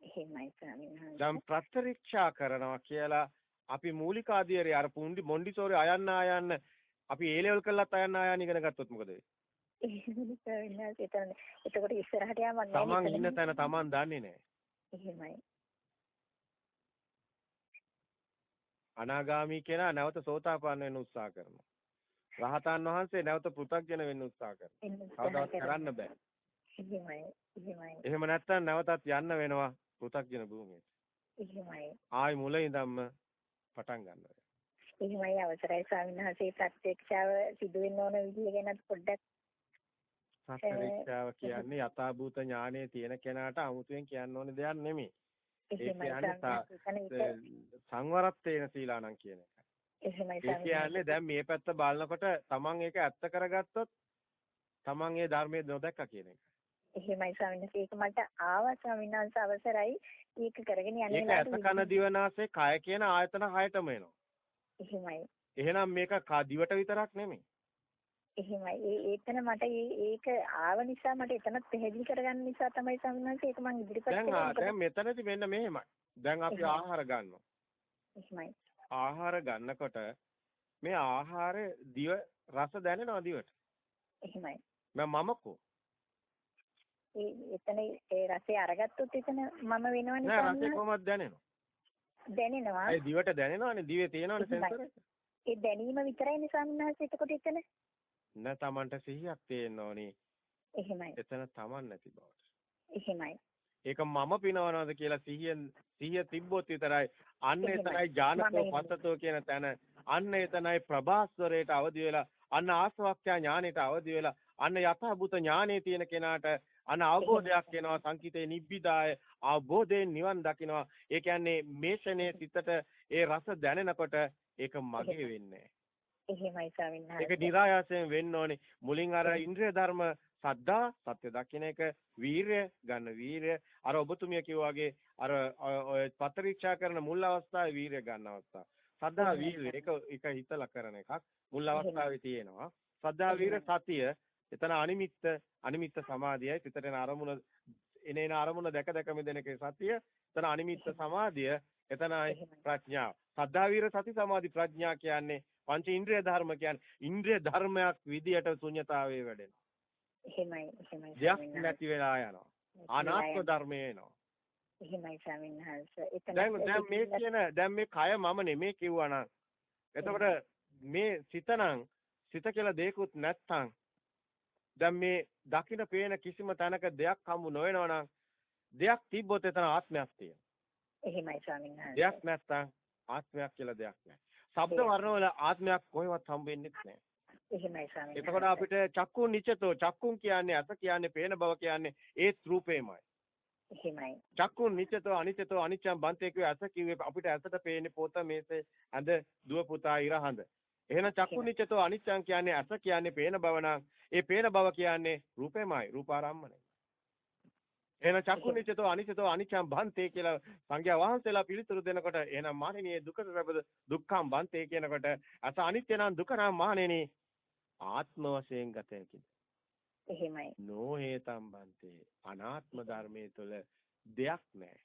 එහෙමයි ස්වාමීන් වහන්සේ. දැන් ප්‍රත්‍යක්ෂා කරනවා කියලා අපි මූලික ආධියරේ අර පුන්ඩි මොන්ඩිසෝරි අයන්න ආයන්න අපි ඒ ලෙවල් කළත් අයන්න ආයන්න ඉගෙන ගත්තොත් මොකද වෙන්නේ? එතකොට ඉස්සරහට නැහැ. තමන් ඉන්න තැන තමන් දන්නේ නැහැ. එහෙමයි. අනාගාමී කෙනා නැවත සෝතාපන්න වෙන්න උත්සාහ කරනවා. රහතන් වහන්සේ නැවත පෘථග්ජන වෙන්න උත්සාහ කරනවා. කවදාවත් කරන්න බෑ. එහෙමයි. එහෙමයි. එහෙම නැත්නම් නැවතත් යන්න වෙනවා පෘථග්ජන භූමියට. එහෙමයි. ආයි මුල ඉඳන්ම පටන් ගන්නවා. එහෙමයි අවසරයි ස්වාමීන් වහන්සේ ප්‍රත්‍යක්ෂාව සිදු වෙන්න ඕන විදිය ගැන පොඩ්ඩක් ප්‍රත්‍යක්ෂාව කියන්නේ යථාභූත ඥානයේ තියෙන කෙනාට 아무තෙන් කියන්න ඕනේ දෙයක් නෙමෙයි. ඒ කියන්නේ සංවරත්තේන සීලානම් කියන එක. එහෙමයි ඒ කියන්නේ දැන් මේ පැත්ත බලනකොට තමන් ඒක ඇත්ත කරගත්තොත් තමන් ඒ ධර්මයේ නොදැක්කා කියන එක. එහෙමයි ස්වාමීන් වහන්සේ. ඒක මට ආවා ස්වාමීන් වහන්සේ අවසරයි. ඒක කරගෙන යන්නේ ඒක ඇත කන දිවනාසය කය කියන ආයතන හයටම එනවා. එහෙමයි. එහෙනම් මේක දිවට විතරක් නෙමෙයි. එහෙමයි. ඒ ඒතන මට ඒක ආව නිසා මට එතනත් පැහැදිලි කරගන්න නිසා තමයි ස්වාමීන් වහන්සේ ඒක මම ඉදිරිපත් කළේ දැන් දැන් මෙතනදි මෙන්න මෙහෙමයි. දැන් අපි ආහාර ගන්නවා. එහෙමයි. ආහාර ගන්නකොට මේ ආහාරේ දිව රස දැනෙනවා දිවට. එහෙමයි. මම මමකෝ එතන ඒ රසය අරගත්තොත් එතන මම වෙනවනේ නෑ රසය කොහොමද දැනෙනවා? දැනෙනවා. ඒ දිවට දැනෙනවනේ දිවේ තියෙනවනේ සෙන්සර්. ඒ දැනීම විතරයිනේ සම්මාස එතකොට එතන. නෑ Tamanට සිහියක් තියෙන්න ඕනේ. එහෙමයි. එතන Taman නැති බවට. එහෙමයි. ඒක මම පිනවනවද කියලා සිහියෙන් සිහිය තිබ්බොත් විතරයි අන්න එතනයි ඥානකෝ පස්සතෝ කියන තැන අන්න එතනයි ප්‍රභාස්වරයට අවදි වෙලා අන්න ආස්වාක්ඛ්‍යා ඥානෙට අවදි වෙලා අන්න යථාභූත ඥානෙ තියෙන කෙනාට අන අවබෝධයක් එනවා සංකිතේ නිබ්බිදාය අවබෝධයෙන් නිවන් දකිනවා. ඒ කියන්නේ මේෂනේ සිතට ඒ රස දැනෙනකොට ඒක මගේ වෙන්නේ. එහෙමයි ස්වාමීන් ඒක નિરાයාසයෙන් වෙන්න ඕනේ. මුලින් අර ඉන්ද්‍රිය ධර්ම සද්දා සත්‍ය දකින්න එක වීරය ගන්න වීරය. අර ඔබතුමිය කිව්වා වගේ අර ඔය පත්‍රීක්ෂා කරන මුල් අවස්ථාවේ වීරය ගන්න අවස්ථාව. සද්දා වීරය. ඒක ඒක හිතලා කරන එකක්. මුල් අවස්ථාවේ තියෙනවා. සද්දා වීර සතිය එතන අනිමිත්ත අනිමිත්ත සමාධියයි. පිටට එන අරමුණ එනේන අරමුණ දැක දැක මෙදෙන එකේ සතිය. එතන අනිමිත්ත සමාධිය එතනයි ප්‍රඥාව. සද්ධා වීර සති සමාධි ප්‍රඥා කියන්නේ පංච ඉන්ද්‍රිය ධර්ම කියන්නේ ඉන්ද්‍රිය ධර්මයක් විදියට ශුන්‍යතාවයේ වැඩෙනවා. එහෙමයි එහෙමයි දෙයක් නැති වෙලා යනවා. අනාත්ම ධර්මය එනවා. එහෙමයි ස්වාමීන් වහන්සේ. එතන දැන් දැන් මේ කියන දැන් මේ කය මම නෙමේ කිව්වා නම් එතකොට මේ සිත නම් සිත කියලා දෙයක්වත් නැත්තම් දැන් මේ දකින්න පේන කිසිම තැනක දෙයක් හම්බු නොවෙනවා නම් දෙයක් තිබ්බොත් එතන ආත්මයක් තියෙනවා. එහෙමයි ස්වාමීන් වහන්සේ. දෙයක් නැත්තම් ආත්මයක් කියලා දෙයක් නැහැ. ශබ්ද වර්ණ වල ආත්මයක් කොහෙවත් හම්බ වෙන්නේ නැහැ. එහෙමයි ස්වාමීන් එතකොට අපිට චක්කුන් නිචතෝ චක්කුන් කියන්නේ අත කියන්නේ පේන බව කියන්නේ ඒත් රූපේමයි. එහෙමයි. චක්කුන් නිචතෝ අනිත්‍යතෝ අනිච්චම් බන්තේ කිව්වේ අත කිව්වේ අපිට ඇසට පේන්නේ පොත මේසේ ඇඳ දුව පුතා ඉර හඳ. එහෙනම් චක්කු නිච්චතෝ අනිච්චං කියන්නේ අස කියන්නේ පේන බව නම් ඒ පේන බව කියන්නේ රූපෙමයි රූපාරම්මණය. එහෙනම් චක්කු නිච්චතෝ අනිච්චතෝ අනිච්චං භන්තේ කියලා සංඝයා වහන්සේලා පිළිතුරු දෙනකොට එහෙනම් මානෙනියේ දුකට රැබද දුක්ඛං භන්තේ කියනකොට අස අනිත්‍ය නම් දුක නම් මානෙනි ආත්ම වශයෙන් ගත හැකිද? එහෙමයි. නොහේතම් භන්තේ අනාත්ම ධර්මයේ තුල දෙයක් නැහැ.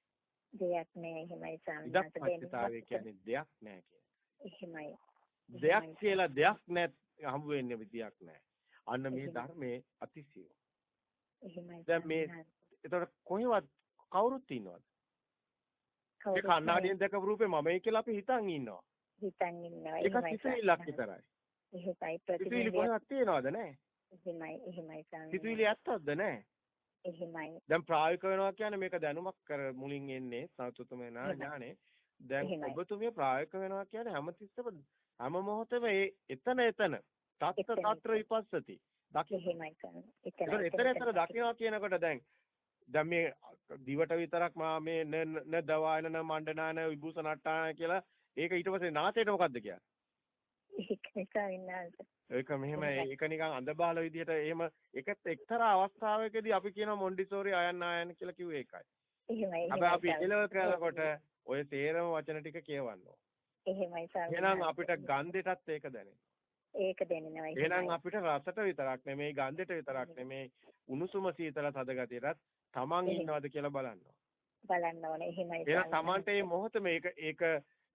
දෙයක් නැහැ එහෙමයි සාමාන්‍යයෙන්. කියන්නේ දෙයක් නැහැ කියන්නේ. එහෙමයි. දෙයක් කියලා දෙයක් නැත් හම්බ වෙන්නේ විදියක් නැහැ. අන්න මේ ධර්මයේ අතිසිය. එහෙමයි. දැන් මේ එතකොට කොහෙවත් කවුරුත් ඉන්නවද? ඒ කන්නාඩියෙන් දැකපු රූපේ මමයි කියලා අපි හිතන් ඉන්නවා. හිතන් ඉන්නවා. ඒක සිතුවිල්ලක් විතරයි. එහෙමයි ප්‍රතිවිලි කොහෙවත් තියනවද නැහැ? එහෙමයි එහෙමයි ස්වාමී. සිතුවිලි ඇත්තක්ද නැහැ? එහෙමයි. දැන් ප්‍රායෝගික වෙනවා කියන්නේ මේක දැනුමක් කර මුලින් එන්නේ සතුතුමේ ඥානේ. දැන් ඔබතුමිය ප්‍රායෝගික වෙනවා කියන්නේ හැමතිස්සෙම හැම මොහොතෙම ඒ එතන එතන තත්ත තත්‍ර විපස්සති. දකින්නයි කරන්නේ. එතන එතන දකින්නවා කියනකොට දැන් දැන් මේ දිවට විතරක් මා මේ න දවායන න මණ්ඩනාන විභූෂ නට්ටාන කියලා ඒක ඊට පස්සේ නාසයට මොකද්ද කියන්නේ? ඒක මෙහෙම ඒක නිකන් අඳබාල විදිහට එහෙම ඒකත් එක්තරා අවස්ථාවකදී අපි කියන මොන්ඩිසෝරි අයන්න අයන්න කියලා කිව්වේ ඒකයි. එහෙමයි. හැබැයි අපි එළව කරනකොට ඔය තේරම වචන ටික කියවන්න ඕන. එහෙමයි ස්වාමීන් එහෙනම් අපිට ගන්ධෙටත් ඒක දැනෙනවා. ඒක දැනෙනවා. එහෙනම් අපිට රසට විතරක් නෙමෙයි ගන්ධෙට විතරක් නෙමෙයි උණුසුම සීතල තදගතියටත් තමන් ඉන්නවද කියලා බලන්න බලන්න ඕනේ. එහෙමයි. එහෙනම් තමන්ට මේ මොහොත මේක ඒක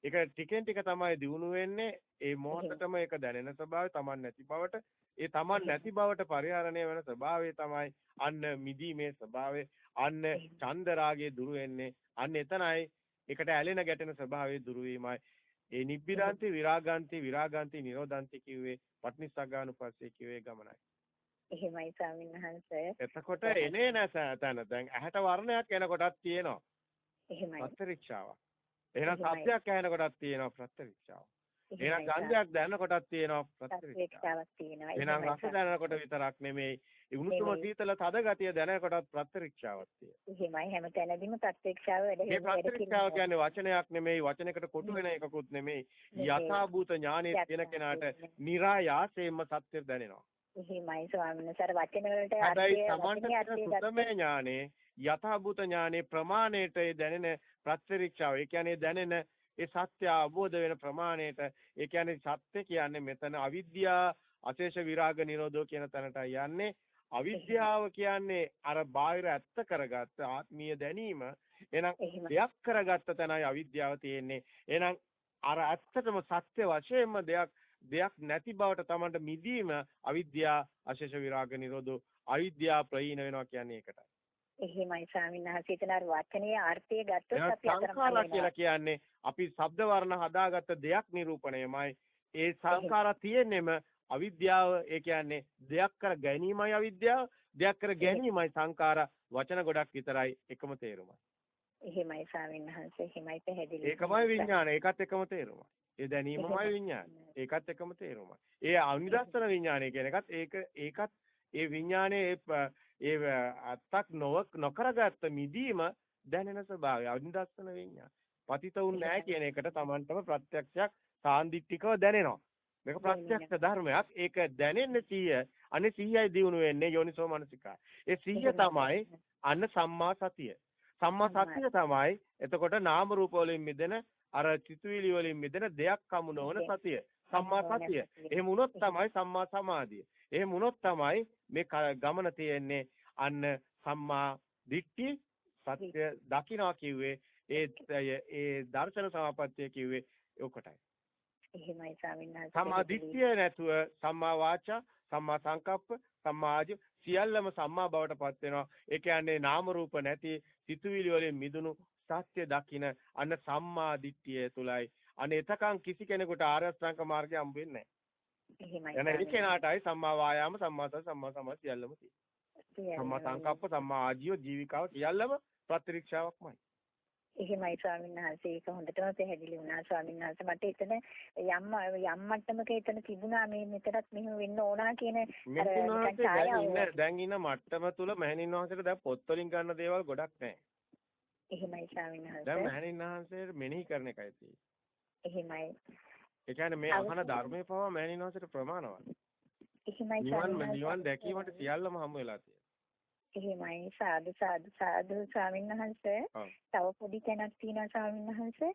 ඒක ටිකෙන් ටික තමයි දිනු වෙන්නේ. ඒ මොහොතටම ඒක දැනෙන ස්වභාවය තමන් නැති බවට ඒ තමන් නැති බවට පරිහරණය වෙන ස්වභාවය තමයි අන්න මිදීමේ ස්වභාවය අන්න චන්දරාගයේ දුරු වෙන්නේ අන්න එතනයි ඒකට ඇලෙන ගැටෙන ස්වභාවයේ දුරු වීමයි ඒ නිබ්බිදාන්ති විරාගාන්ති විරාගාන්ති නිරෝධාන්ති කිව්වේ පටිනිස්සග්ගානුපස්සේ කිව්වේ ගමනයි. එහෙමයි ස්වාමීන් වහන්සේ. එතකොට එනේ නැස තන දැන් ඇහැට වර්ණයක් එනකොටත් තියෙනවා. එහෙමයි. ප්‍රත්‍යක්ෂාවක්. එහෙනම් සත්‍යයක් ඇහෙන කොටත් තියෙනවා ප්‍රත්‍යක්ෂාවක්. එහෙනම් ගන්ධයක් දැනන කොටත් තියෙනවා ප්‍රත්‍යක්ෂාවක් තියෙනවා. එහෙනම් රස දැනනකොට විතරක් නෙමෙයි. උණුසුම සීතල තද ගතිය දැනන කොටත් ප්‍රත්‍යක්ෂාවක් තියෙනවා. එහෙමයි. හැම තැනදීම ප්‍රත්‍යක්ෂාව වැඩ මේ ප්‍රත්‍යක්ෂාව කියන්නේ වචනයක් නෙමෙයි. වචනයකට කොටු වෙන එකකුත් නෙමෙයි. යථාභූත ඥානෙ තියෙන කෙනාට નિરાයාසයෙන්ම සත්‍ය දැනෙනවා. එහෙමයි ස්වාමීන් වහන්සේ. වචන වලට සමන්ත සුතමේ ඥානෙ යථාභූත ඥානෙ ප්‍රමාණයට දැනෙන ප්‍රත්‍යක්ෂාව. ඒ කියන්නේ දැනෙන ඒ සත්‍ය අවබෝධ වෙන ප්‍රමාණයට ඒ කියන්නේ සත්‍ය කියන්නේ මෙතන අවිද්‍යා අශේෂ විරාග නිරෝධෝ කියන තැනට යන්නේ. අවිද්‍යාව කියන්නේ අර බාහිර ඇත්ත කරගත්ත ආත්මීය දැනීම. එහෙනම් දෙයක් කරගත්ත තැනයි අවිද්‍යාව තියෙන්නේ. එහෙනම් අර ඇත්තටම සත්‍ය වශයෙන්ම දෙයක් දෙයක් නැති බවට තමන්ට මිදීම අවිද්‍යා අශේෂ විරාග නිරෝධෝ අවිද්‍යා ප්‍රහීන වෙනවා කියන්නේ ඒකටයි. එහෙමයි ස්වාමීන් වහන්සේ. එතන අර වචනේ අර්ථය ගත්තොත් අපි සංඛාරා කියලා කියන්නේ අපි ශබ්ද වර්ණ හදාගත්ත දෙයක් නිරූපණයමයි. ඒ සංඛාරා තියෙන්නෙම අවිද්‍යාව ඒ කියන්නේ දෙයක් කර ගැනීමයි අවිද්‍යාව දෙයක් කර ගැනීමයි සංඛාරා වචන ගොඩක් විතරයි එකම තේරුමයි එහෙමයි ස්වාමීන් වහන්සේ. එහෙමයි පැහැදිලි ඒකමයි විඥාන ඒකත් එකම තේරුමයි ඒ දැනීමමයි විඥාන ඒකත් එකම තේරුමයි ඒ අනිදස්සන විඥානය කියන එකත් ඒක ඒකත් ඒ විඥානයේ ඒ අත්තක් නොකරගත්ත මිදීම දැනෙන ස්වභාවය. අනිදස්සන විඤ්ඤාණ. පතිත උන් නැහැ කියන එකට Tamanටම ප්‍රත්‍යක්ෂයක් සාන්දිටිකව දැනෙනවා. මේක ප්‍රත්‍යක්ෂ ධර්මයක්. ඒක දැනෙන්නේ සිහිය. අනේ සිහියයි දිනු වෙන්නේ යෝනිසෝ මනසිකා. ඒ සිහිය තමයි අන්න සම්මා සතිය. සම්මා සතිය තමයි එතකොට නාම රූප වලින් මිදෙන අර චිතුවිලි වලින් මිදෙන දෙයක් කමු නොවන සතිය. සම්මා සතිය. එහෙම වුණොත් තමයි සම්මා සමාධිය. එහෙම වුණොත් තමයි මේ ගමන තියෙන්නේ අන්න සම්මා දිට්ඨි සත්‍ය දකින්නවා කිව්වේ ඒ ඒ දර්ශන සමාපත්තිය කිව්වේ ඔකටයි. එහෙමයි ස්වාමීන් වහන්සේ. සම්මා දිට්ඨිය නැතුව සම්මා වාචා, සම්මා සංකප්ප, සම්මා ආජීව සියල්ලම සම්මා බවට පත් වෙනවා. ඒ කියන්නේ නාම රූප නැති සිතුවිලි වලින් මිදුණු සත්‍ය දකින අන්න සම්මා දිට්ඨිය තුලයි. අනේ එතකන් කිසි කෙනෙකුට ආර්ය අෂ්ටාංග මාර්ගය හම්බ වෙන්නේ නැහැ. එහෙමයි. එන කෙනාටයි සම්මා වායාම සම්මා සති සම්මා සමාධි සියල්ලම තියෙනවා. සම්මා සංකප්ප සම්මා ආජීව ජීවිකාව සියල්ලම ප්‍රතිරික්ෂාවක්මයි. එහෙමයි ස්වාමීන් වහන්සේ ඒක හොඳටම පැහැදිලි වුණා ස්වාමීන් වහන්සේ මට එතන යම් යම් මට්ටමක එතන තිබුණා මේ මෙතනත් මෙහෙම වෙන්න ඕනා කියන අර දැන් ඉන්න මට්ටම තුල මහණින් වහන්සේට දැන් පොත් වලින් ගන්න දේවල් ගොඩක් නැහැ. එහෙමයි ස්වාමීන් වහන්සේ. දැන් මහණින් වහන්සේ මෙනෙහි කරන එකයි තියෙන්නේ. එහෙමයි. ඒ කියන්නේ මේ අහන ධර්මයේ පවා මෑණින් වහන්සේට ප්‍රමාණවත්. එහෙමයි නිවන් නිවන් දැකීමට සියල්ලම හම්බ වෙලා තියෙනවා. එහෙමයි සාදු සාදු සාදු ස්වාමීන් වහන්සේ. තව පොඩි තැනක් තියෙනවා ස්වාමීන් වහන්සේ.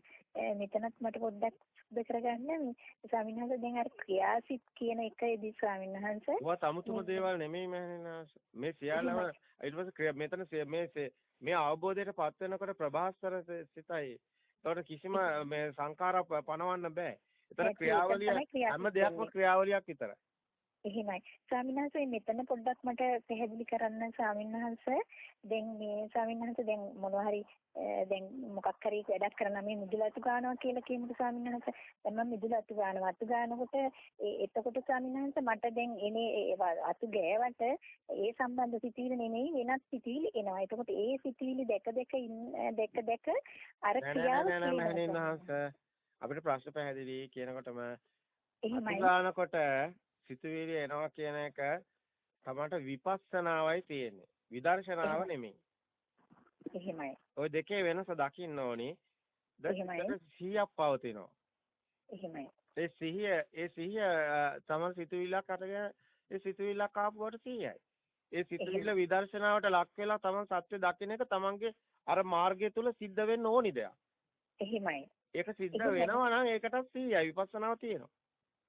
මෙතනත් මට පොඩ්ඩක් සුද්ධ කරගන්න මේ ස්වාමීන් වහන්සේ දැන් අර ක්‍රියාසිට කියන එකේදී ස්වාමීන් වහන්සේ. ඔවා තමුතුම දේවල් නෙමෙයි වහන්සේ. මේ සියල්ලම ඊට පස්සේ මෙතන මේ මේ අවබෝධයට පත් වෙනකොට ප්‍රභාස්වර සිතයි. ඒතකොට කිසිම මේ සංඛාර පනවන්න බෑ. එතන ක්‍රියාවලිය හැම දෙයක්ම ක්‍රියාවලියක් විතරයි. එහෙමයි. ස්වාමීන් වහන්සේ මෙතන පොඩ්ඩක් මට පැහැදිලි කරන්න ස්වාමීන් වහන්සේ දැන් මේ ස්වාමීන් වහන්සේ දැන් මොනවා හරි දැන් මොකක් හරි වැඩක් කරන මේ මිදුලතු ගන්නවා කියලා කියමුද ස්වාමීන් වහන්සේ. දැන් මම මිදුලතු ගන්නවා. අතු ගන්නකොට එතකොට ස්වාමීන් වහන්සේ මට දැන් එනේ අතු ගෑවට ඒ සම්බන්ධ සිතිවිලි නෙමෙයි වෙනත් සිතිවිලි එනවා. එතකොට ඒ සිතිවිලි දැක දැක දැක දැක අර ක්‍රියාව අපිට ප්‍රශ්න පැහැදිලි කියනකොටම අතුගානකොට සිතුවිලි එනවා කියන එක තමන්ට විපස්සනාවයි තියෙන්නේ. විදර්ශනාව නෙමෙයි. එහෙමයි. ওই දෙකේ වෙනස දකින්න ඕනි. දැන් 100ක් පවතිනවා. එහෙමයි. ඒ සිහිය ඒ සිහිය තමන් සිතුවිල්ලක් අරගෙන ඒ සිතුවිල්ලක් ආපුවට සිහියයි. ඒ සිතුවිල්ල විදර්ශනාවට ලක් වෙලා තමන් සත්‍ය දකින්න එක තමන්ගේ අර මාර්ගය තුල සිද්ධ වෙන්න ඕනි දෙයක්. එහෙමයි. ඒක සිද්ධ වෙනවා නම් ඒකටත් සිහියයි විපස්සනාව තියෙනවා.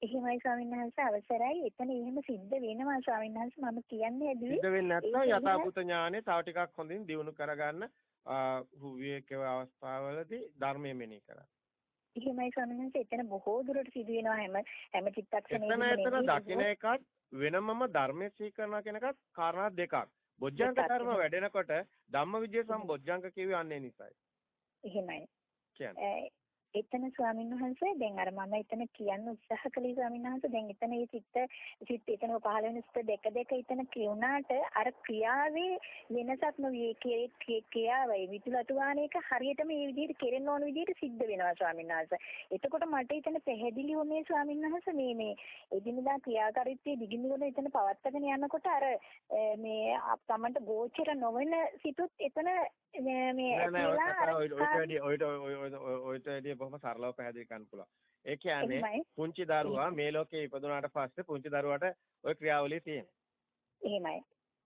එහෙමයි ස්වාමීන් වහන්සේ අවසරයි. එතන එහෙම සිද්ධ වෙනවා ස්වාමීන් වහන්සේ මම කියන්නේ ඇදුවේ. සිද්ධ වෙන්නේ නැත්නම් යථාභූත ඥානෙ තව ටිකක් හොඳින් දියුණු කරගන්න විවේකව අවස්ථාවලදී ධර්මයේ මෙනෙහි කරා. එහෙමයි ස්වාමීන් වහන්සේ එතන බොහෝ දුරට සිදු වෙනවා හැම හැම චිත්තක්ෂණයකම එතන එතන දකින්න එකත් වෙනමම ධර්මයේ සීකරනවා කියන එකත් කාරණා දෙකක්. බොජ්ජංග ධර්ම වැඩෙනකොට ධම්මවිජය සම්බොජ්ජංග කියවේ අන්නේ නිසායි. එහෙමයි. කියන්නේ එතන ස්වාමීන් වහන්සේ දැන් අර මම එතන කියන්න උත්සාහ කළේ ස්වාමීන් වහන්සේ දැන් එතන මේ සිත් සිත් එතන පහළ වෙන සිත් දෙක දෙක එතන කියුණාට අර ක්‍රියාවේ වෙනසක් නොවේ ක්‍රියාවයි විතුලතු ගන්න එක හරියටම මේ විදිහට කෙරෙන්න ඕන විදිහට සිද්ධ වෙනවා ස්වාමීන් වහන්සේ. එතකොට මට එතන පැහැදිලි වුණේ ස්වාමීන් වහන්සේ මේ මේ එදිනදා ක්‍රියාකාරීත්වයේ දිගින් එතන පවත්වාගෙන යනකොට අර මේ තමන්ට ගෝචර නොවන සිතුත් එතන මේ වැඩි බොහොම සරලව පැහැදිලි කරන්න පුළුවන්. ඒ කියන්නේ පුංචි දරුවා මේ ලෝකේ ඉපදුනාට පස්සේ පුංචි දරුවාට ওই ක්‍රියාවලිය තියෙනවා. එහෙමයි.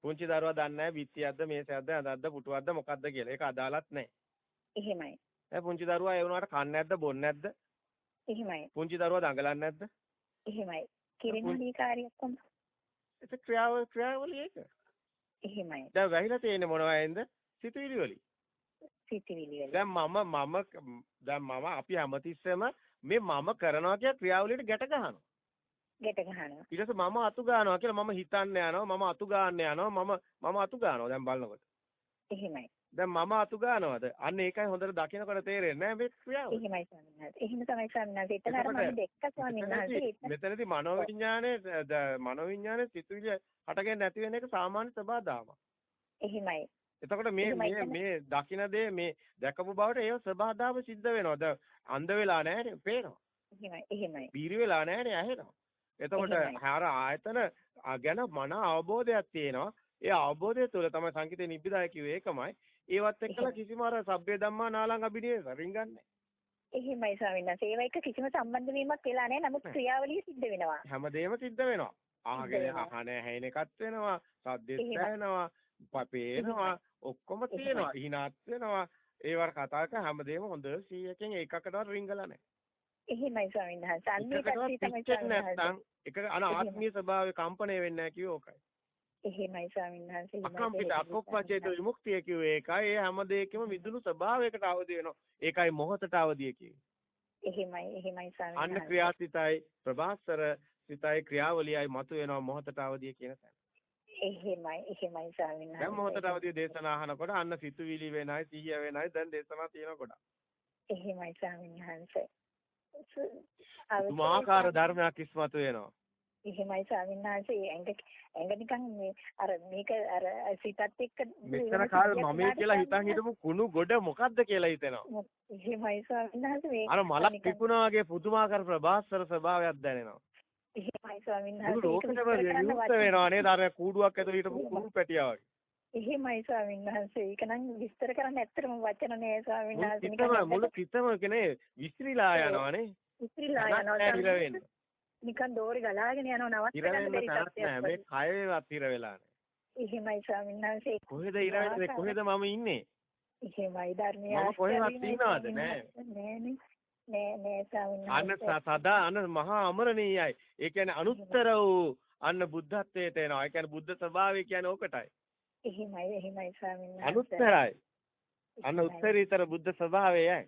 පුංචි දරුවා දන්නේ නැහැ බිත්තියක්ද මේසයක්ද අදක්ද පුටුවක්ද මොකක්ද කියලා. ඒක අදාළත් නැහැ. එහෙමයි. ඒ පුංචි දරුවා ඒ වුණාට කන්නේ නැද්ද බොන්නේ නැද්ද? එහෙමයි. පුංචි දරුවා දඟලන්නේ නැද්ද? එහෙමයි. කිරිනදී කාර්යයක් කොහොමද? ඒක ක්‍රියාව ක්‍රියාවලිය ඒක. එහෙමයි. දැන් වැහිලා තියෙන්නේ මොනවයින්ද? සිතුවිලි වලින්. සිතිවිලි වල. දැන් මම මම දැන් මම අපි හැමතිස්සෙම මේ මම කරනවා කියන ක්‍රියාවලියට ගැට ගන්නවා. ගැට ගන්නවා. ඊට පස්සේ මම අතු ගන්නවා කියලා මම හිතන්න යනවා මම අතු ගන්න යනවා මම මම අතු ගන්නවා දැන් බලනකොට. එහෙමයි. දැන් මම අතු ගන්නවද? අන්න ඒකයි හොඳට දකිනකොට තේරෙන්නේ නැහැ මේ ක්‍රියාව. එහෙමයි ස්වාමීන් වහන්සේ. එහෙම තමයි ස්වාමීන් වහන්සේ. එතන අර මම දැක්ක ස්වාමීන් වහන්සේ. මෙතනදී මනෝවිඤ්ඤාණය මනෝවිඤ්ඤාණය සිතුවිලි හටගෙන නැති වෙන එක සාමාන්‍ය ස්වභාවදාම. එහෙමයි. එතකොට මේ මේ මේ දකින දේ මේ දැකපු බවට ඒව සබහාදාම සිද්ධ වෙනවා. දැන් අන්ධ වෙලා නැහැ පේනවා. එහෙමයි එහෙමයි. බීරි වෙලා නැහැ ඇහෙනවා. එතකොට අර ආයතන ගැන මන අවබෝධයක් තියෙනවා. ඒ අවබෝධය තුළ තමයි සංකිතේ නිබ්බිදාය කිව්වේ ඒකමයි. ඒවත් එක්කලා කිසිම අර සබ්බේ ධම්මා නාලං අබිනේ රින්ගන්නේ. එහෙමයි ස්වාමීන් වහන්සේ. ඒව එක කිසිම සම්බන්ධ වීමක් වෙලා නැහැ. නමුත් ක්‍රියාවලිය සිද්ධ වෙනවා. හැමදේම සිද්ධ වෙනවා. ආගෙන අහන ඇහෙන එකත් වෙනවා. සද්දෙත් ඇහෙනවා. පපේනවා. ඔක්කොම තියෙනවා. හිනාත් වෙනවා. ඒවර කතා කර හැමදේම හොඳ 100කින් එකකටවත් රිංගලා නැහැ. එහෙමයි ස්වාමීන් වහන්සේ. අන්නේ කට්ටිය තමයි නැත්තම් එක අන ආත්මීය ස්වභාවය කම්පණය වෙන්නේ නැහැ කිව්ව ඕකයි. එහෙමයි ස්වාමීන් වහන්සේ. අකම්පිත අකොප්පචේත විමුක්තිය කිව්වේ ඒකයි. ඒ හැම දෙයකම මිදුණු ස්වභාවයකට අවදි වෙනවා. ඒකයි මොහතට අවදිය කිව්වේ. එහෙමයි එහෙමයි ස්වාමීන් වහන්සේ. අන්න ක්‍රියාසිතයි ප්‍රභාස්තර සිතයි ක්‍රියාවලියයි මතු වෙනවා මොහතට අවදිය කියන තැන. එහෙමයි එහෙමයි ස්වාමීන් වහන්සේ. දැන් මොහොතට අවදි දේශනා අහනකොට අන්න සිතුවිලි වෙනයි සිහිය වෙනයි දැන් දේශනා තියෙනකොට. එහෙමයි ස්වාමීන් වහන්සේ. මාකාර ධර්මයක් ඉස්මතු වෙනවා. එහෙමයි ස්වාමීන් වහන්සේ ඇඟ ඇඟ නිකන් මේ අර මේක අර සිතත් එක්ක මෙතන කාල මම කියලා හිතන් හිටපු කුණු ගොඩ මොකද්ද කියලා හිතෙනවා. එහෙමයි ස්වාමීන් වහන්සේ අර මලක් පිපුණා වගේ පුදුමාකාර ප්‍රභාස්වර ස්වභාවයක් දැනෙනවා. එහෙමයි ස්වාමීන් වහන්සේ. ලෝකෙටම විවුර්ත වෙනවා නේද? අර කූඩුවක් ඇතුළේ හිටපු කුණු පැටියා වගේ. එහෙමයි ස්වාමීන් වහන්සේ. ඒක නම් විස්තර කරන්න ඇත්තටම වචන නෑ ස්වාමීන් වහන්සේ. නිකන් මුළු කිතම කියන්නේ විසිරීලා යනවානේ. විසිරීලා යනවා. නිකන් දෝරි ගලාගෙන යනවා නවත්තන්න බැරි තත්ත්වයක්. මේ කයවත් ඉර වෙලා නෑ. එහෙමයි ස්වාමීන් වහන්සේ. කොහෙද ඉර වෙන්නේ? කොහෙද මම ඉන්නේ? එහෙමයි ධර්මයේ මම කොහෙවත් ඉන්නවද නෑ. නෑනේ. නෑ නෑ ස්වාමීන් අන්න සදා අන්න මහා අමරණීයයි. ඒ කියන්නේ අනුත්තර වූ අන්න බුද්ධත්වයට එනවා. ඒ කියන්නේ බුද්ධ ස්වභාවය කියන්නේ ඕකටයි. එහෙමයි එහෙමයි ස්වාමීන්. අනුත්තරයි. අන්න උත්තරීතර බුද්ධ ස්වභාවයයි.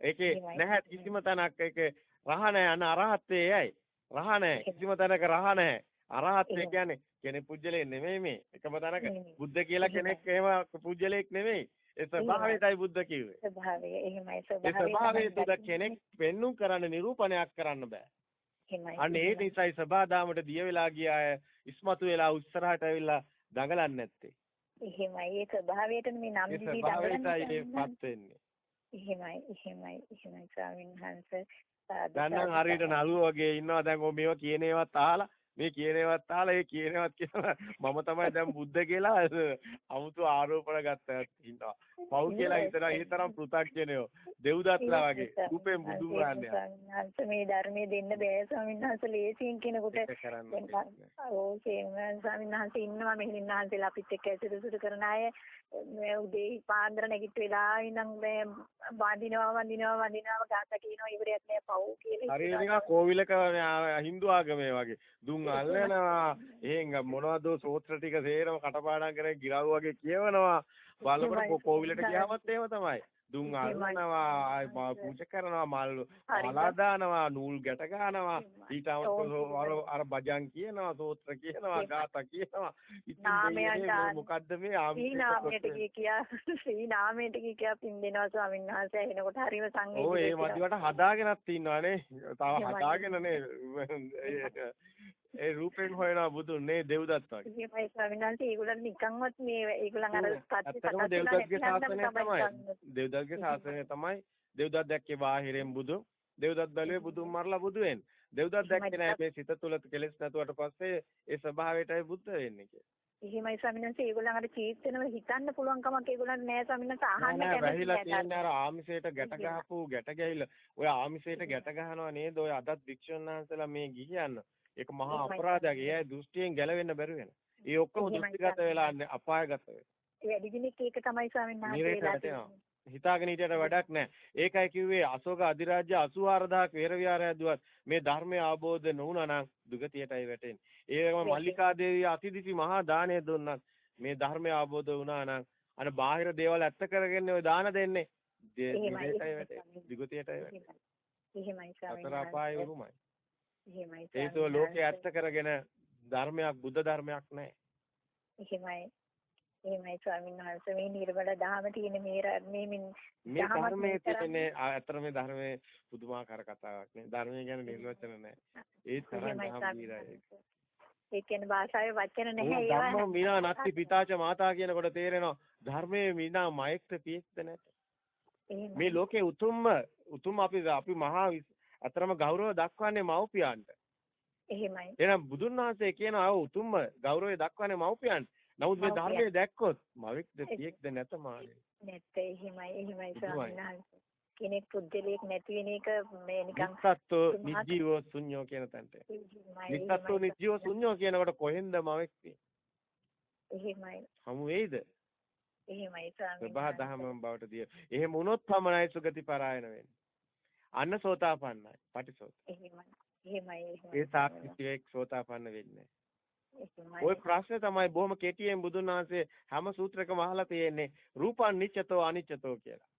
ඒකේ නැහැ කිසිම තැනක් ඒකේ රහ නැහැ අන්න අරහත්ත්වයයි. රහ නැහැ කිසිම තැනක රහ නැහැ. අරහත්ත්වය කියන්නේ කෙනෙක් පුජ්‍යලේ නෙමෙයි මේ. එකම තැනක බුද්ධ කියලා කෙනෙක් එහෙම පුජ්‍යලෙක් නෙමෙයි. ඒ ස්වභාවයයි බුද්ධ කිව්වේ. ස්වභාවය එහෙමයි ස්වභාවය. ඒ ස්වභාවය තුළ කෙනෙක් 눔 කරන්න නිරූපණයක් කරන්න බෑ. අන්න ඒ නිසායි සබාදාමට දිය වෙලා ගියාය ඉස්මතු වෙලා උස්සරහට ඇවිල්ලා දඟලන්නේ නැත්තේ. එහෙමයි ඒ ස්වභාවයට මේ නම් දිවි දඟලන්නේපත් වෙන්නේ. එහෙමයි එහෙමයි එහෙමයි ස්වාමීන් වහන්සේ. දැන් නම් හරියට නළුව වගේ ඉන්නවා දැන් ඔය මේවා කියන ඒවාත් අහලා මේ කියන ඒවාත් අහලා ඒ කියන ඒවාත් කියලා මම තමයි දැන් බුද්ධ කියලා අමුතු ආරෝපණ ගත්තා ඉන්නවා. පව් කියලා හිතනවා ඒ තරම් පෘථග්ජනයෝ. දෙව්දත්ලා වගේ රූපෙන් බුදු වහන්නේ. මේ ධර්මයේ දෙන්න බෑ ස්වාමීන් වහන්සේ ලේසියෙන් කෙනෙකුට ඕ සේම ස්වාමීන් වහන්සේ ඉන්නවා මෙහෙණින් වහන්සේලා අපිත් එක්ක ඇසුරු කරන අය මේ උදේ පාන්දර නැගිට වෙලා ඉඳන් මේ වඳිනවා වඳිනවා වඳිනවා ගාත කියනවා ඉවරයක් නෑ පව් කියලා. හරි නිකන් කෝවිලක හින්දු ආගමේ වගේ දුන් අල්ලනවා. එහෙන් මොනවද සෝත්‍ර ටික සේරම කටපාඩම් කරගෙන ගිරව් වගේ කියවනවා. බලකොට කෝවිලට ගියාමත් එහෙම තමයි. දුම් අල්ලනවා පූජා කරනවා මල් මලා දානවා නූල් ගැට ගන්නවා. ඊට අමතරව අර බජන් කියනවා සෝත්‍ර කියනවා ගාථා කියනවා. ඉතින් මොකද්ද මේ ආමි නාමයට කියා ශ්‍රී නාමයට කියා පින් දෙනවා ස්වාමීන් වහන්සේ. එනකොට හරිම සංවේදී ඔය ඒ මදිවට හදාගෙනත් ඉන්නවනේ. තව හදාගෙන ඒ රූපෙන් හොයනවා බුදුන් නේ දෙව්දත් වගේ. එහෙමයි ස්වාමීන් වහන්සේ ඒගොල්ලන් නිකන්වත් මේ ඒගොල්ලන් අර සත්‍ය සත්‍ය දෙව්දත්ගේ ශාසනය තමයි. දෙව්දත්ගේ ශාසනය තමයි දෙව්දත් දැක්කේ බාහිරෙන් බුදු. දෙව්දත් බැලුවේ බුදුන් මරලා බුදු වෙන්නේ. දෙව්දත් දැක්කේ නෑ මේ සිත තුළ කෙලෙස් නැතුවට පස්සේ ඒ ස්වභාවයටයි බුද්ධ වෙන්නේ කියලා. එහෙමයි ස්වාමීන් වහන්සේ ඒගොල්ලන් අර චීත් වෙනව හිතන්න පුළුවන් කමක් ඒගොල්ලන් නෑ ස්වාමීන් වහන්සේ අහන්න කැමති නෑ වැහිලා තියෙන්නේ අර ආමිසයට ගැට ගහපු ගැට ගැහිලා ඔය ආමිසයට ගැට ගහනවා නේද ඔය අදත් භික්ෂුන් වහන්සේලා මේ ගිහියන්න ඒක මහා අපරාධයක්. ඒ දෘෂ්ටියෙන් ගැලවෙන්න බැරි වෙන. ඒ ඔක්කොම දෘෂ්ටිගත වෙලා අපායගත වෙනවා. ඒ වැඩි දිනෙක ඒක තමයි ස්වාමීන් වහන්සේලා හිතාගෙන හිටියට වැඩක් නැහැ. ඒකයි කිව්වේ අශෝක අධිරාජ්‍ය 84000ක් වේර විහාරයක් දුවත් මේ ධර්මය අවබෝධ නොවුණා නම් දුගතියටයි වැටෙන්නේ. ඒකම මල්ලිකා දේවිය අතිදිසි මහා දාණය දුන්නත් මේ ධර්මය අවබෝධ වුණා නම් අර බාහිර දේවල් ඇත්ත කරගෙන ඔය දාන දෙන්නේ. දුගතියටයි වැටෙන්නේ. එහෙමයි ස්වාමීන් වහන්සේ. එහෙමයි. ඒසෝ ලෝකේ ඇත්ත කරගෙන ධර්මයක් බුද්ධ ධර්මයක් නැහැ. එහෙමයි. එහෙමයි ස්වාමීන් වහන්සේ මේ නිර්වල දහම තියෙන මේ මේ මේ ධර්මයේ තියෙන අතර මේ ධර්මයේ පුදුමාකාර කතාවක් නේ. ධර්මය ගැන නිර්වචන නැහැ. ඒ තරම් ගැඹීරයි. ඒ කියන්නේ භාෂාවේ වචන නැහැ ඒවා. ධම්මෝ මිනා නත්ති පිතාච මාතා කියනකොට තේරෙනවා ධර්මයේ මිනා මයෙක්ද පියෙක්ද නැත. මේ ලෝකේ උතුම්ම උතුම් අපි අපි මහා අතරම ගෞරව දක්වන්නේ මව්පියන්ට. එහෙමයි. එහෙනම් බුදුන් වහන්සේ කියනවා උතුම්ම ගෞරවය දක්වන්නේ මව්පියන්ට. නමුත් මේ ධර්මයේ දැක්කොත් මවෙක්ද පියෙක්ද නැත මානේ. නැත්te එහෙමයි එහෙමයි ස්වාමීන් කෙනෙක් පුද්ගලයෙක් නැති වෙන එක මේ නිකන් නිස්සත්තු නිජීව ශුන්‍යෝ කියන තැනට. නිස්සත්තු නිජීව ශුන්‍යෝ කියනකොට කොහෙන්ද මවෙක් එහෙමයි. හමු වෙයිද? එහෙමයි ස්වාමීන් වහන්සේ. ප්‍රභා දහමම බවට දිය. එහෙම වුණොත් පමණයි සුගති පරායන වෙන්නේ. අන්න සෝතාපන්නයි. පටිසෝත. එහෙමයි. එහෙමයි. ඒ සාක්ෂිතියෙක් සෝතාපන්න වෙන්නේ. ওই ප්‍රශ්නේ තමයි බොහොම කෙටියෙන් බුදුන් වහන්සේ හැම සූත්‍රයකම අහලා තියෙන්නේ රූපං නිච්චතෝ අනිච්චතෝ කියලා.